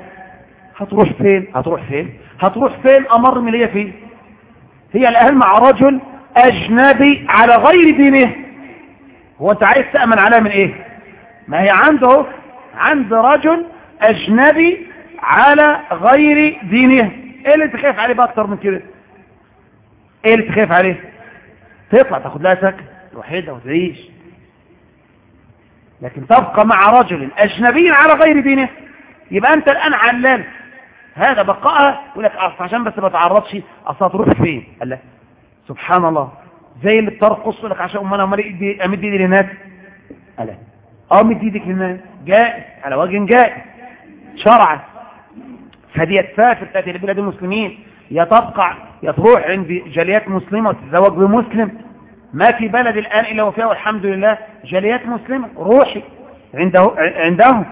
هتروح فين؟ هتروح فين؟ هتروح فين أمر من هي هي الان مع رجل أجنبي على غير دينه. هو أنت عايز تأمن عليها من إيه؟ ما هي عنده عند رجل أجنبي على غير دينه. إيه اللي أنت خايف عليه بقى أكتر من كده؟ إيه اللي أنت خايف عليه؟ تطلع تاخد لها سكن وحيدة وتعيش. لكن تبقى مع رجل أجنبي على غير دينه. يبقى أنت الآن علال. هذا بقاءها. يقول لك عشان بس ما تعرضش أصلا تروح فين؟ قال لك سبحان الله. زي اللي بترقص لك عشان أمنا أمال أمد إيدي للناس قال أه مد إيدك للناس جائز. على وجه جائز. شرعا. فدي تسافر تأتي لبلاد المسلمين. يا تبقى يا تروح عند جاليات مسلمة وتتزوج بمسلم. ما في بلد الآن إلا وفيها والحمد لله. جاليات مسلمة روحي. عنده عندهم.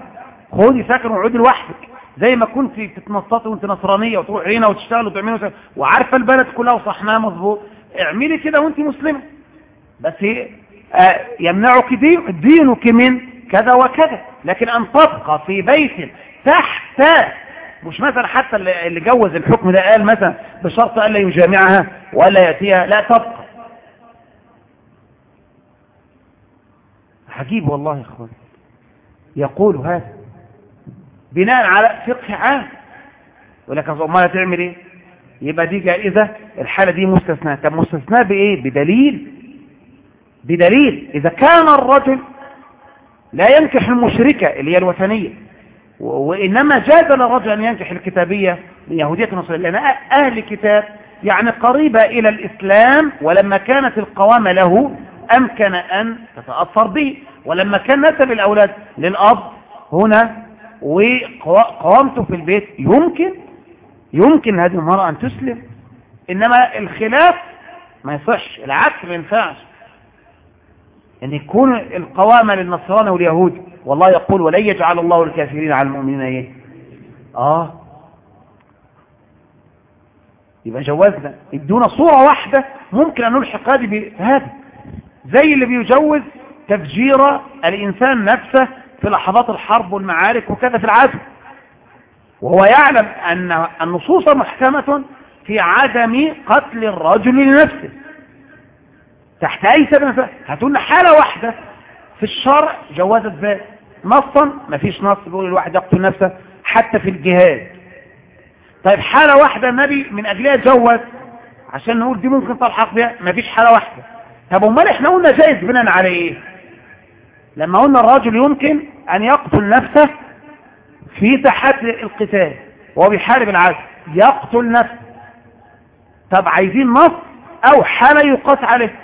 خذي سكن وعودي لوحدك. زي ما كنت تتنططي وانت نصرانية وتروح هنا وتشتغل وتعملي وعارفة البلد كلها وصحناها مظبوط. اعملي كده وانت مسلمة. بس آه يمنعك دين دينك من كذا وكذا. لكن أن تبقى في بيت تحت مش مثلا حتى اللي جوز الحكم ده قال مثلا بشرط ألا يجامعها ولا يأتيها لا تبقى. عجيب والله يا إخوان. يقول هذا بناء على فقه عام. يقول لك أمال تعمل إيه؟ يبقى دي جائزة الحالة دي مستثناء طب مستثناء بإيه؟ بدليل. بدليل. إذا كان الرجل لا ينكح المشركة اللي هي الوثنية وإنما جاز للرجل أن ينكح الكتابية اليهودية النصرية لأن أهل كتاب يعني قريبة إلى الإسلام ولما كانت القوامة له أمكن أن تتأثر به. ولما كان نسب الأولاد للأب هنا وقوامته في البيت يمكن يمكن هذه المرأة أن تسلم إنما الخلاف ما يصحش العكس ما ينفعش. أن يكون القوامة للنصرانى واليهود والله يقول ولن يجعل الله الكافرين على المؤمنين إيه؟ آه. يبقى جوزنا ادونا صورة واحدة ممكن أن نلحق هذه بهذا زي اللي بيجوز تفجير الإنسان نفسه في لحظات الحرب والمعارك وكذا في العزم. وهو يعلم أن النصوص محكمة في عدم قتل الرجل لنفسه. تحت أي سبب؟ هتقول حالة واحدة. في الشرع جوازت ذلك نصا ما فيش نص بيقول الواحد يقتل نفسه حتى في الجهاد. طيب حالة واحدة النبي من أجلها جوز عشان نقول دي ممكن تلحق بها ما فيش حالة واحدة. طب أمال إحنا قلنا جائز بناء على إيه؟ لما قلنا الرجل يمكن أن يقتل نفسه في تحدي القتال وهو بيحارب العدل يقتل نفسه. طب عايزين نص أو حالة يقاس عليه؟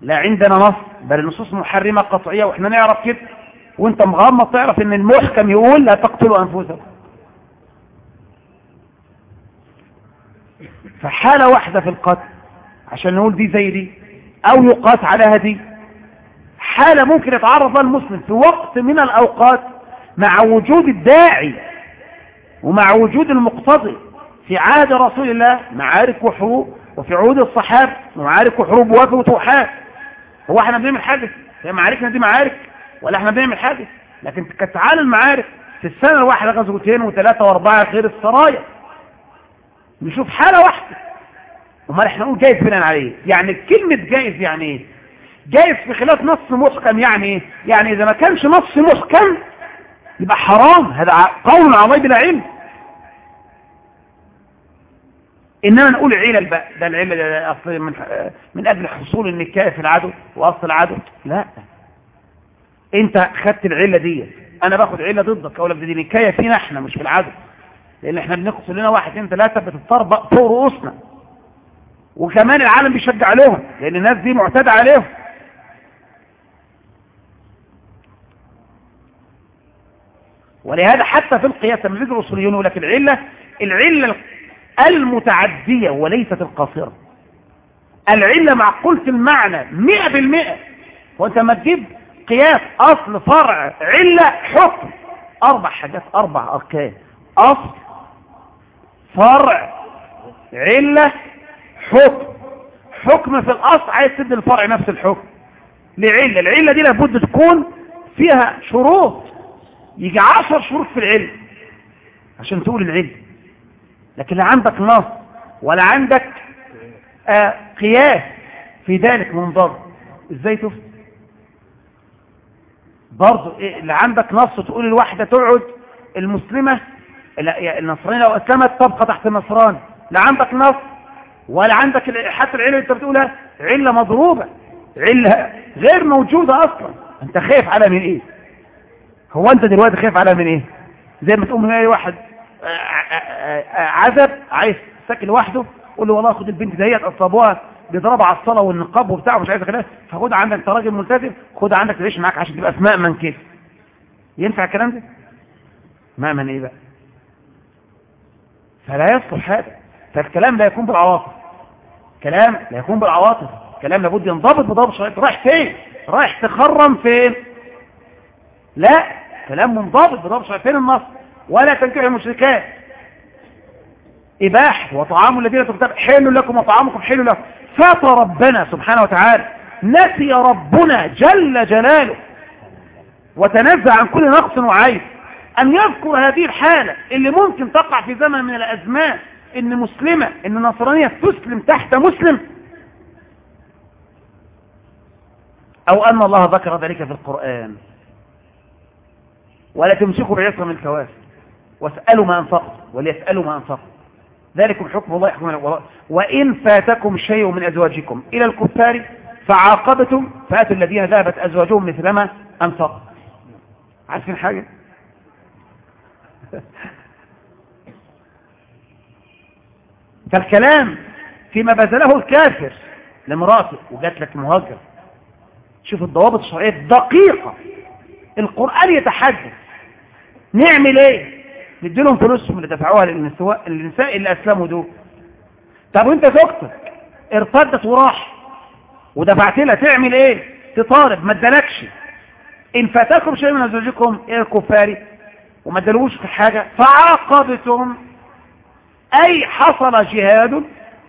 لا عندنا نص بل النصوص محرمة قطعية وإحنا نعرف كده. وأنت مغمض تعرف إن المحكم يقول لا تقتلوا أنفسكم. فحالة واحدة في القتل عشان نقول دي زي دي أو يقاس على هذه حالة ممكن يتعرض لها المسلم في وقت من الأوقات مع وجود الداعي ومع وجود المقتضي في عهد رسول الله معارك وحروب وفي عهود الصحابة معارك وحروب وفتوحات هو إحنا بنعمل حاجة هي معاركنا دي معارك ولا إحنا بنعمل حاجة لكن كانت تعالى المعارك في السنة الواحدة غزوتين وثلاثة وأربعة غير السرايا. نشوف حالة واحدة. امال إحنا نقول جائز بناء عليه يعني كلمة جائز يعني إيه جائز في خلاف نص محكم يعني إيه يعني إذا ما كانش نص محكم يبقى حرام. هذا قول عن بلا علم. إنما نقول علل بقى ده العلة ده أصل من من أجل حصول النكاية في العدو وأصل العدو. لا. أنت خدت العلة دي. أنا باخد علة ضدك. أقول لك دي نكاية فينا إحنا مش في العدو. لأن إحنا بنقصد لنا واحد اثنين ثلاثة بتتطربق فوق رؤوسنا. وكمان العالم بيشجع عليهم لأن الناس دي معتادة عليهم. ولهذا حتى في القياس لما بيجي الاصوليون يقول لك العلة العلة المتعدية وليست القاصرة. العلة معقوله المعنى 100% وانت ما تجيب قياس أصل فرع علة حكم. أربع حاجات أربع أركان. أصل فرع علة حكم. حكم في الأصل عايز تدي الفرع نفس الحكم. لعلة العلة دي لابد تكون فيها شروط يجي عشر شروط في العلم عشان تقول العلم. لكن لا عندك نص ولا عندك آه قياس في ذلك منضبط إزاي تفت برضه إيه لا عندك نص تقول الواحدة تقعد المسلمة النصرانية لو أسلمت تبقى تحت النصران. لا عندك نص ولا عندك حتى العلة اللي أنت بتقولها علة مضروبة علة غير موجودة أصلا. أنت خايف على من إيه؟ هو انت دلوقتي خايف على من إيه؟ زي ما تقوم اي واحد آه، آه، آه، عزب عايز ساكن لوحده قول له والله خد البنت ديت اصل ابوها بيضربها على الصلاة والنقاب وبتاع ومش عايز كده فخد عندك راجل ملتزم خد عندك تعيش معاك عشان تبقى في مأمن كده. ينفع الكلام ده؟ مأمن إيه بقى؟ فلا يصلح هذا. فالكلام لا يكون بالعواطف. كلام لا يكون بالعواطف. كلام لابد ينضبط بضبط شرعي رايح فين؟ رايح تخرم فين؟ لا كلام منضبط بضبط فين النص ولا تنكحوا المشركات. إباح وطعام الذين تكتب حل لكم وطعامكم حل لكم. فتربنا سبحانه وتعالى. نسي ربنا جل جلاله. وتنزع عن كل نقص وعيب. أن يذكر هذه الحالة اللي ممكن تقع في زمن من الأزمان. إن مسلمة إن نصرانية تسلم تحت مسلم. أو أن الله ذكر ذلك في القرآن. ولا تمسكوا بعصم الكوافر. واسألوا ما أنفقتم وليسألوا ما أنفقتم. ذلكم حكم الله يحكم وإن فاتكم شيء من أزواجكم إلى الكفار فعاقبتم فأتوا الذين ذهبت أزواجهم مثلما أنفقوا عارفين حاجة؟ [LAUGHS] فالكلام فيما بذله الكافر لامرأته وجات لك مهاجر شوف الضوابط الشرعية الدقيقة. القرآن يتحدث نعمل إيه؟ ندي لهم فلوسهم اللي دفعوها للنساء اللي أسلموا دول. طب وانت زوجتك ارتدت وراح ودفعت لها تعمل إيه؟ تطالب ما ادالكش. إن فاتكم شيء من ازواجكم إلى الكفار وما ادالوش في حاجة فعاقبتم. أي حصل جهاد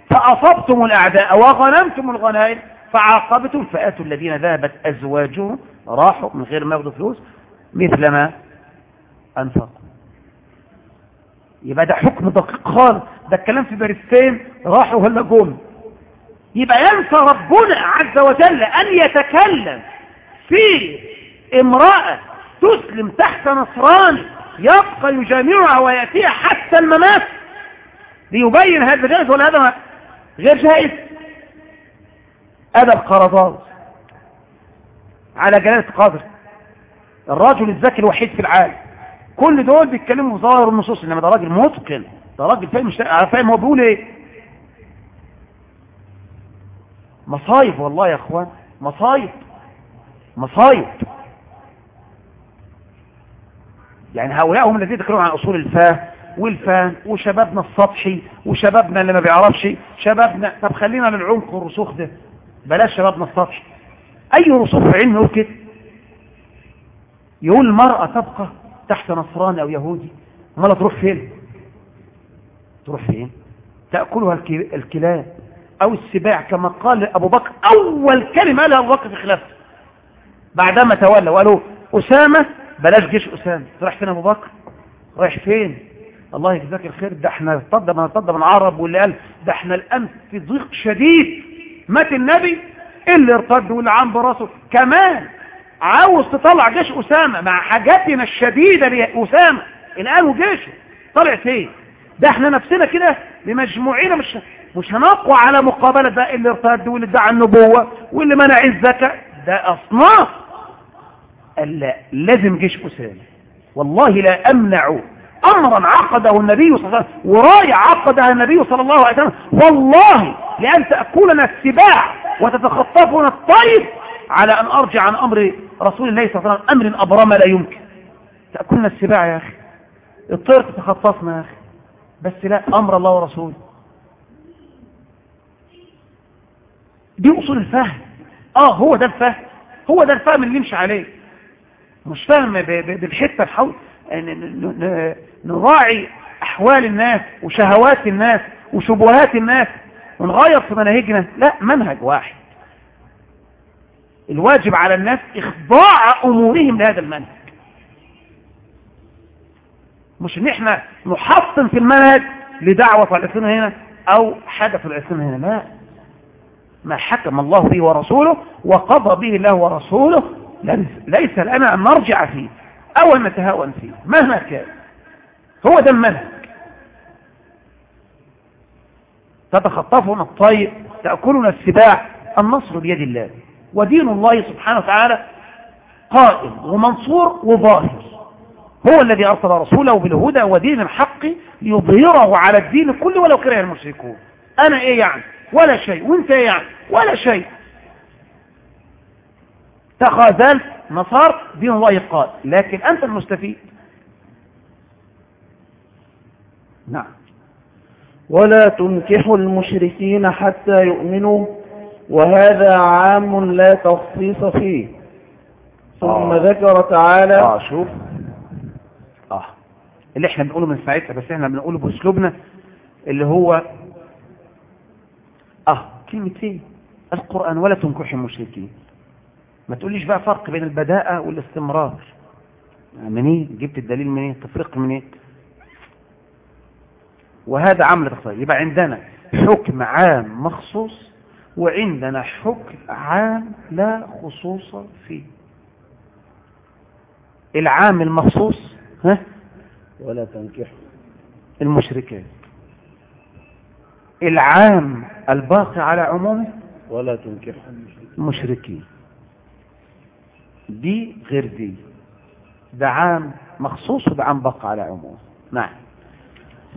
فأصبتم الأعداء وغنمتم الغنائم فعاقبتم فآتوا الذين ذهبت أزواجهم راحوا من غير ما ياخدوا فلوس مثل ما انفقوا يبقى ده حكم دقيق خالص. ده الكلام في باريسين راحوا ولا جم. يبقى ينسى ربنا عز وجل أن يتكلم في امرأة تسلم تحت نصراني يبقى يجامعها ويأتيها حتى الممات ليبين هذا جائز ولا هذا غير جائز. هذا القرضاوي على جلالة قدر. الرجل الذكي الوحيد في العالم. كل دول بيتكلموا في ظاهر النصوص إنما ده راجل متقن. ده راجل فاهم مش فاهم هو بيقول إيه. مصايب والله يا إخوان مصايب مصايب. يعني هؤلاء هم الذين يتكلمون عن أصول الفاه والفهم وشبابنا السطحي وشبابنا اللي ما بيعرفش شبابنا طب خلينا للعمق والرسوخ ده. بلاش شبابنا السطحي. أي رسوخ في علم يقول كده. يقول المرأة تبقى تحت نصراني أو يهودي. امال تروح فين؟ تروح فين؟ تأكلها الك- الكلاب أو السباع كما قال أبو بكر. أول كلمة قالها أبو بكر في خلافته. بعدما تولى وقالوا أسامة بلاش جيش أسامة. رايح فين أبو بكر؟ رايح فين؟ الله يجزاك الخير ده إحنا ارتد من ارتد من عرب واللي قال ده إحنا الآن في ضيق شديد. مات النبي اللي ارتد واللي عم براسه. كمان عاوز تطلع جيش أسامة مع حاجاتنا الشديدة لأسامة الآن وجيشه طلع فين ده إحنا نفسنا كده بمجموعين مش مش هنقوى على مقابلة ده اللي ارتد واللي ادعى النبوة واللي منع الزكاة. ده أصناف. قال لا لازم جيش أسامة. والله لا أمنع. أمرا عقده النبي صلى الله عليه وسلم. وراية عقدها النبي صلى الله عليه وسلم. والله لأن تأكلنا السباع وتتخطفنا الطير على أن أرجع عن أمر رسول الله صلى الله عليه وسلم. أمر أبرم لا يمكن. تأكلنا السباع يا أخي. الطير تتخطفنا يا أخي. بس لا أمر الله ورسوله. دي أصول الفهم. آه هو ده الفهم. هو ده الفهم اللي نمشي عليه. مش فاهم بالحتة ن- نراعي أحوال الناس وشهوات الناس وشبهات الناس ونغير في مناهجنا. لا منهج واحد. الواجب على الناس إخضاع أمورهم لهذا المنهج. مش إن إحنا نحطم في المنهج لدعوة العصر هنا أو في العصر هنا لا. ما حكم الله به ورسوله وقضى به الله ورسوله ليس- ليس لنا أن نرجع فيه أو أن نتهاون فيه مهما كان. هو ده المنهج. تتخطفنا الطير تأكلنا السباع النصر بيد الله. ودين الله سبحانه وتعالى قائم ومنصور وظاهر. هو الذي أرسل رسوله بالهدى ودين الحق ليظهره على الدين كله ولو كره المشركون. أنا إيه يعني؟ ولا شيء. وأنت إيه يعني؟ ولا شيء. تخاذلت نصرت دين الله قال لكن أنت المستفيد. نعم. ولا تنكحوا المشركين حتى يؤمنوا. وهذا عام لا تخصيص فيه. ثم آه. ذكر تعالى آه شوف آه. اللي إحنا بنقوله من ساعتها بس إحنا بنقوله بأسلوبنا اللي هو آه كلمتين. القرآن ولا تنكح المشركين. ما تقوليش بقى فرق بين البداءة والاستمرار. منين؟ جبت الدليل منين؟ تفرق منين؟ وهذا عمل تخصيص. يبقى عندنا حكم عام مخصوص وعندنا حكم عام لا خصوص فيه. العام المخصوص ها؟ ولا تنكحوا المشركات العام الباقي على عمومه؟ ولا تنكحوا المشركين. دي غير دي. ده عام مخصوص وده عام باقي على عمومه. نعم.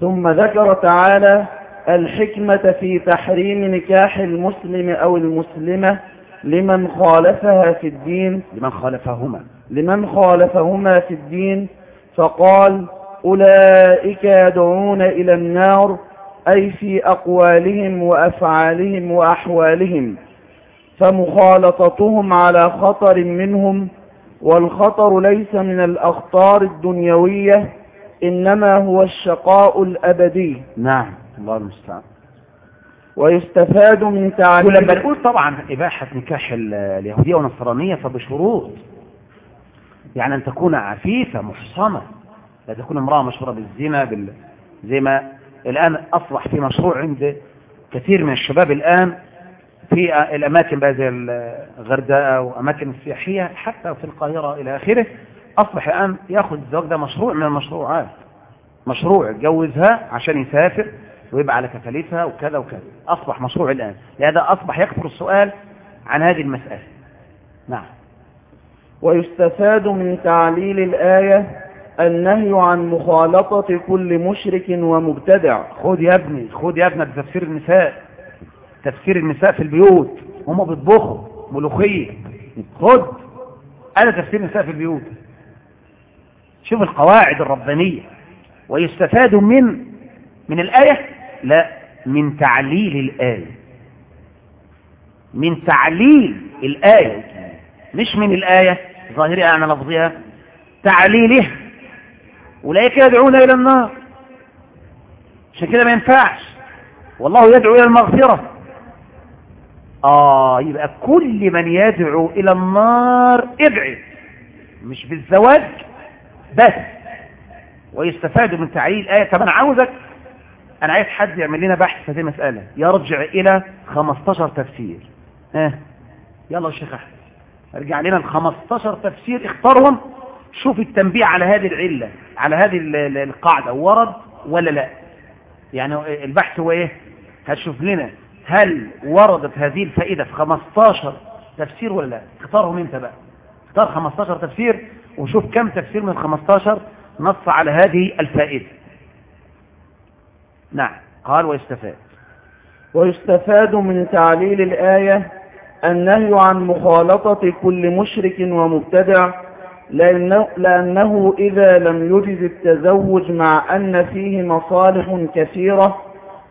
ثم ذكر تعالى الحكمة في تحريم نكاح المسلم أو المسلمة لمن خالفها في الدين. لمن خالفهما. لمن خالفهما في الدين. فقال أولئك يدعون إلى النار أي في أقوالهم وأفعالهم وأحوالهم فمخالطتهم على خطر منهم والخطر ليس من الأخطار الدنيوية إنما هو الشقاء الأبدي. نعم. الله المستعان. ويستفاد من ولما تعليم نقول طبعا إباحة نكاح ال- اليهودية والنصرانية فبشروط. يعني أن تكون عفيفة محصنة. لا تكون امرأة مشهورة بالزنا بال... زي ما الآن أصبح في مشروع عند كثير من الشباب الآن في الأماكن بقى زي الغردقة وأماكن السياحية حتى في القاهرة إلى آخره. أصبح الآن يأخذ الزواج ده مشروع من المشروعات. مشروع يتجوزها عشان يسافر. ويبقى على كفالتها وكذا وكذا. أصبح مشروع الآن. لهذا أصبح يكثر السؤال عن هذه المسألة. نعم. ويستفاد من تعليل الآية النهي عن مخالطة كل مشرك ومبتدع. خد يا ابني خد يا ابني ده تفسير النساء. تفسير النساء في البيوت. هم بيطبخوا ملوخية. خد أنا تفسير النساء في البيوت. شوف القواعد الربانية. ويستفاد من من الآية لا من تعليل الآية. من تعليل الآية. مش من الآية ظاهرها عن لفظها تعليلها أولئك يدعون إلى النار. عشان كده ما ينفعش. والله يدعو إلى المغفرة. آه يبقى كل من يدعو إلى النار ابعد مش بالزواج بس. ويستفاد من تعليل الآية. طب أنا عاوزك أنا عايز حد يعمل لنا بحث في هذه المسألة يرجع إلى 15 تفسير. ها يلا يا شيخ أحمد. ارجع لنا ال 15 تفسير اختارهم. شوف التنبيه على هذه العلة على هذه ال- ال- القاعدة ورد ولا لا. يعني البحث هو إيه؟ هتشوف لنا هل وردت هذه الفائدة في 15 تفسير ولا لا؟ اختارهم أنت بقى. اختار 15 تفسير وشوف كم تفسير من 15 نص على هذه الفائدة. نعم. قال ويستفاد. ويستفاد من تعليل الآية النهي عن مخالطة كل مشرك ومبتدع لأنه, لأنه إذا لم يجز التزوج مع أن فيه مصالح كثيرة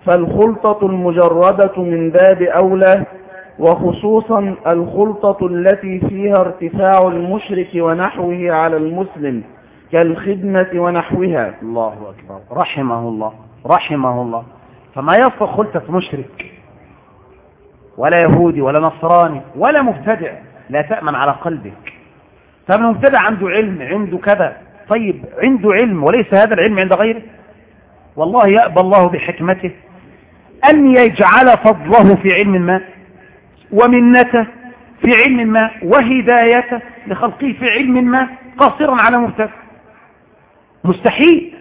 فالخلطة المجردة من باب أولى وخصوصا الخلطة التي فيها ارتفاع المشرك ونحوه على المسلم كالخدمة ونحوها. الله أكبر. رحمه الله. رحمه الله. فما يصلح خلطة مشرك ولا يهودي ولا نصراني ولا مبتدع لا تأمن على قلبك. طب المبتدع عنده علم عنده كذا. طيب عنده علم وليس هذا العلم عند غيره؟ والله يأبى الله بحكمته أن يجعل فضله في علم ما ومنته في علم ما وهدايته لخلقه في علم ما قاصرا على مبتدع. مستحيل.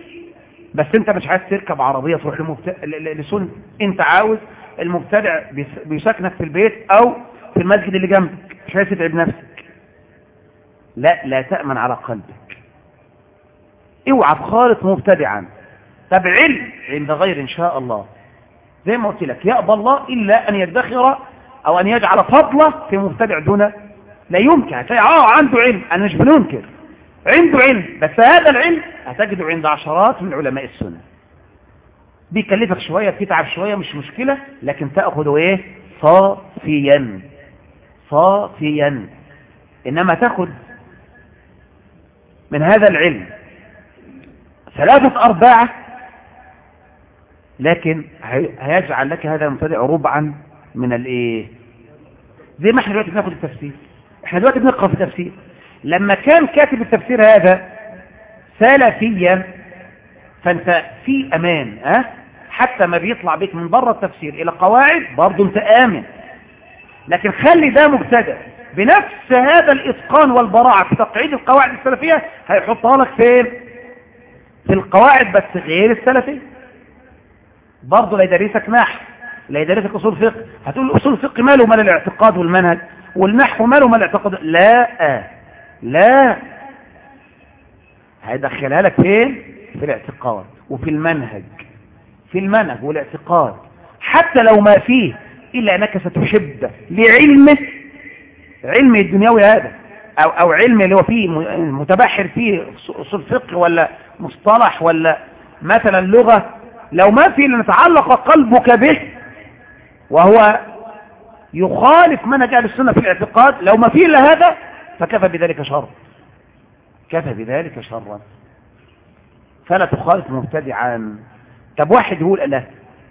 بس انت مش عايز تركب عربية تروح لمبت... ل- ل- لسن. انت عاوز المبتدع بيس- بيسكنك في البيت أو في المسجد اللي جنبك مش عايز تتعب نفسك. لا لا تأمن على قلبك. اوعى تخالط مبتدعا. طب علم عند غير إن شاء الله. زي ما قلت لك يأبى الله إلا أن يدخر أو أن يجعل فضله في مبتدع دون لا يمكن. هتلاقي آه عنده علم. أنا مش بننكر. عنده علم. بس هذا العلم هتجده عند عشرات من علماء السنة. بيكلفك شوية بتتعب شوية مش مشكلة لكن تأخذ إيه؟ صافيا. صافيا. إنما تأخذ من هذا العلم ثلاثة أرباعة لكن هي- هيجعل لك هذا المبتدع ربعا من الإيه؟ زي ما إحنا دلوقتي بناخد التفسير. إحنا دلوقتي بنقرأ في التفسير. لما كان كاتب التفسير هذا سلفيا فأنت في أمان ها؟ حتى ما بيطلع بيك من بره التفسير إلى قواعد برضه أنت آمن. لكن خلي ده مبتدع بنفس هذا الإتقان والبراعة في تقعيد القواعد السلفية هيحطها لك فين؟ في القواعد بس غير السلفية. برضه لا يدرسك نحو لا يدرسك أصول فقه. هتقول أصول الفقه ماله؟ مال الاعتقاد والمنهج. والنحو ماله؟ مال الاعتقاد. لا. لا. هيدخلها لك فين؟ في الاعتقاد. وفي المنهج. في المنهج والاعتقاد. حتى لو ما فيه إلا أنك ستحب لعلمه علم الدنيوي هذا أو أو علم اللي هو فيه متبحر فيه أصول فقه ولا مصطلح ولا مثلا لغة. لو ما في إلا نتعلق قلبك به وهو يخالف منهج أهل السنة في الاعتقاد لو ما في إلا هذا فكفى بذلك شر. كفى بذلك شرا. فلا تخالف مبتدعا طب واحد يقول لا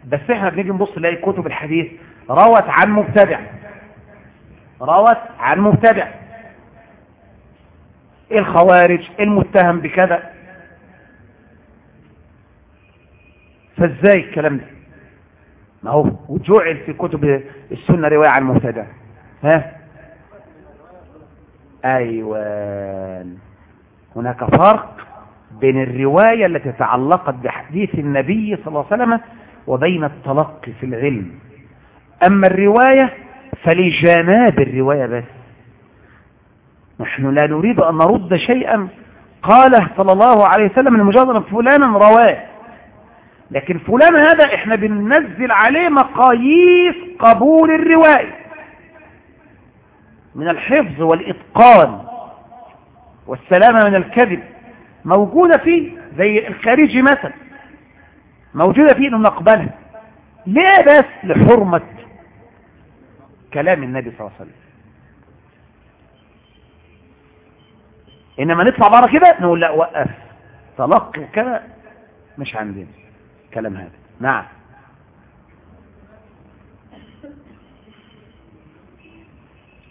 بس إحنا بنيجي نبص نلاقي كتب الحديث روت عن مبتدع. روت عن مبتدع. الخوارج؟ المتهم بكذا؟ فإزاي الكلام ده؟ ما هو وجعل في كتب السنة رواية عن مبتدع. ها؟ أيوه هناك فرق بين الرواية التي تعلقت بحديث النبي صلى الله عليه وسلم وبين التلقي في العلم. أما الرواية فلجناب الرواية بس. نحن لا نريد أن نرد شيئا. قاله صلى الله عليه وسلم لمجرد فلانا رواه. لكن فلان هذا إحنا بننزل عليه مقاييس قبول الرواية. من الحفظ والإتقان والسلامة من الكذب. موجودة فيه زي الخارجي مثلا. موجودة فيه إنه نقبلها ليه بس؟ لحرمة كلام النبي صلى الله عليه وسلم. إنما نطلع بره كده نقول لا وقف. تلقي كده مش عندنا كلام هذا. نعم.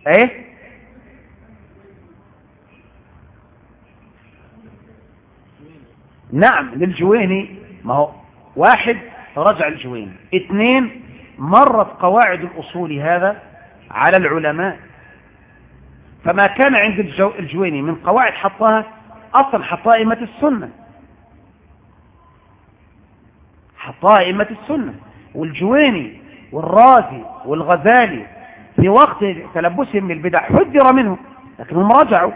إيه؟ نعم للجويني. ما هو واحد رجع الجويني اثنين مرت قواعد الأصول هذا على العلماء. فما كان عند الجو الجويني من قواعد حطها أصلا حطها أئمة السنة. حطها أئمة السنة. والجويني والرازي والغزالي في وقت تلبسهم بالبدع حذر منهم لكنهم رجعوا.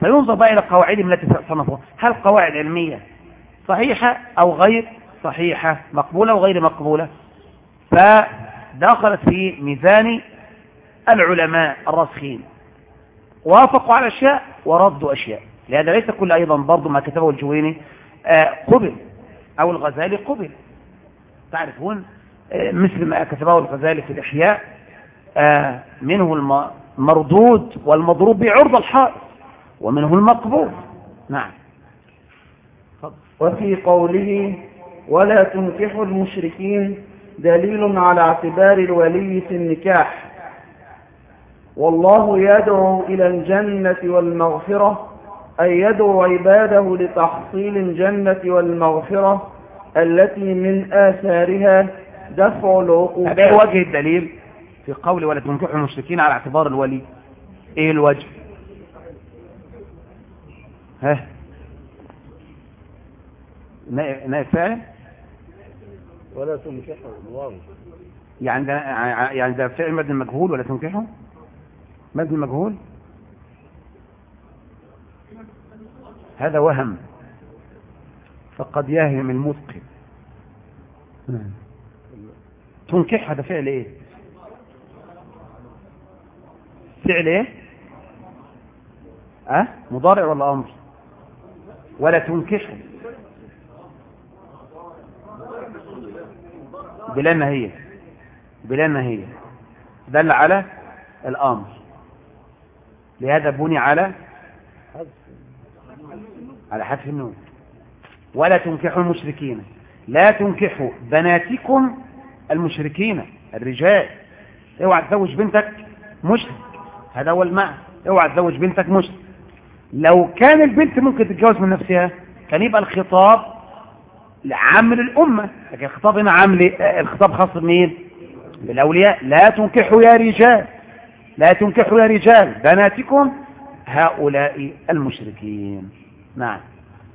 فينظر بقى إلى قواعدهم التي صنفوها هل قواعد علمية صحيحة أو غير صحيحة؟ مقبولة وغير مقبولة؟ فدخلت في ميزان العلماء الراسخين. وافقوا على أشياء وردوا أشياء. لهذا ليس كل أيضا برضو ما كتبه الجويني آه، قبل أو الغزالي قبل. تعرفون آه، مثل ما كتبه الغزالي في الإحياء منه المردود والمضروب بعرض الحائط ومنه المقبول. نعم. وفي قوله ولا تنكحوا المشركين دليل على اعتبار الولي في النكاح. والله يدعو إلى الجنة والمغفرة أي يدعو عباده لتحصيل الجنة والمغفرة التي من آثارها دفع العقوبات. هذا وجه الدليل. في قول ولا تنكحوا المشركين على اعتبار الولي. إيه الوجه؟ ها؟ نائب فاعل ولا تنكحوا الواو يعني ده يعني ده فعل مبني مجهول ولا تنكحه؟ مبني مجهول. هذا وهم. فقد يهم المتقن. تنكح هذا فعل إيه؟ فعل إيه؟ أه؟ مضارع ولا أمر؟ ولا تنكحه. بلا نهية بلا نهية دل على الأمر. لهذا بني على على حذف النون. ولا تنكحوا المشركين. لا تنكحوا بناتكم المشركين الرجال. اوعى تزوج بنتك مشرك. هذا هو المعنى اوعى تزوج بنتك مشرك لو كان البنت ممكن تتجوز من نفسها كان يبقى الخطاب لعام للأمة لكن الخطاب هنا عام الخطاب خاص بمين؟ بالأولياء. لا تنكحوا يا رجال. لا تنكحوا يا رجال. بناتكم هؤلاء المشركين. نعم.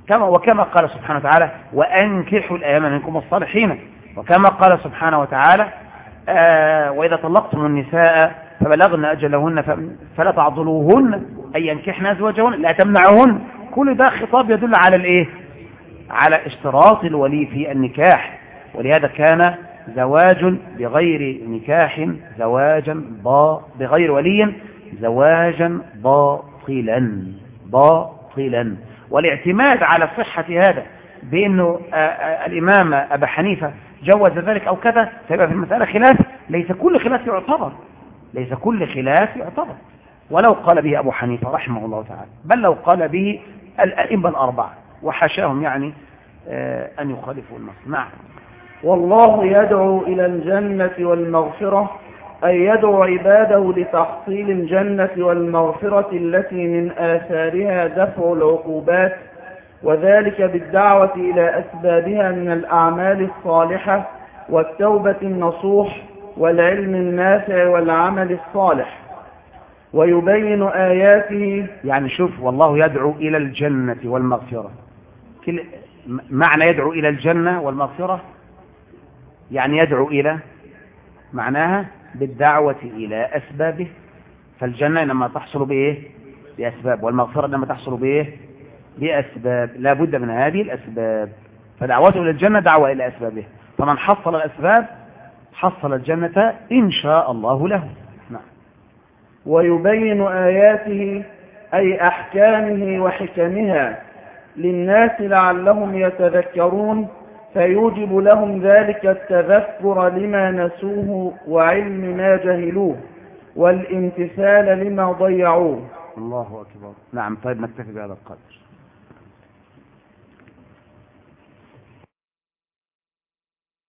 كما وكما قال سبحانه وتعالى وأنكحوا الأيام منكم الصالحين. وكما قال سبحانه وتعالى آه وإذا طلقتم النساء فبلغن أجلهن فلا تعضلوهن أن ينكحن أزواجهن لا تمنعهن. كل ده خطاب يدل على الإيه؟ على اشتراط الولي في النكاح. ولهذا كان زواج بغير نكاح زواجا با بغير ولي زواجا باطلا باطلا. والاعتماد على صحة هذا بأنه الإمام أبا حنيفة جوز ذلك أو كذا فيبقى في المسألة خلاف. ليس كل خلاف يعتبر. ليس كل خلاف يعتبر. ولو قال به أبو حنيفة رحمه الله تعالى. بل لو قال به الأئمة الأربعة. وحشاهم يعني أن يخالفوا النص نعم. والله يدعو إلى الجنة والمغفرة أي يدعو عباده لتحصيل الجنة والمغفرة التي من آثارها دفع العقوبات وذلك بالدعوة إلى أسبابها من الأعمال الصالحة والتوبة النصوح والعلم النافع والعمل الصالح. ويبين آياته يعني شوف والله يدعو إلى الجنة والمغفرة. كل معنى يدعو إلى الجنة والمغفرة؟ يعني يدعو إلى معناها بالدعوة إلى أسبابه. فالجنة لما تحصل بإيه؟ بأسباب والمغفرة لما تحصل بإيه؟ بأسباب. لا بد من هذه الأسباب. فدعوته إلى الجنة دعوة إلى أسبابه. فمن حصل الأسباب حصل الجنة إن شاء الله له. نعم. ويبين آياته أي أحكامه وحكمها للناس لعلهم يتذكرون فيوجب لهم ذلك التذكر لما نسوه وعلم ما جهلوه والامتثال لما ضيعوه. الله أكبر. نعم طيب نكتفي بهذا القدر.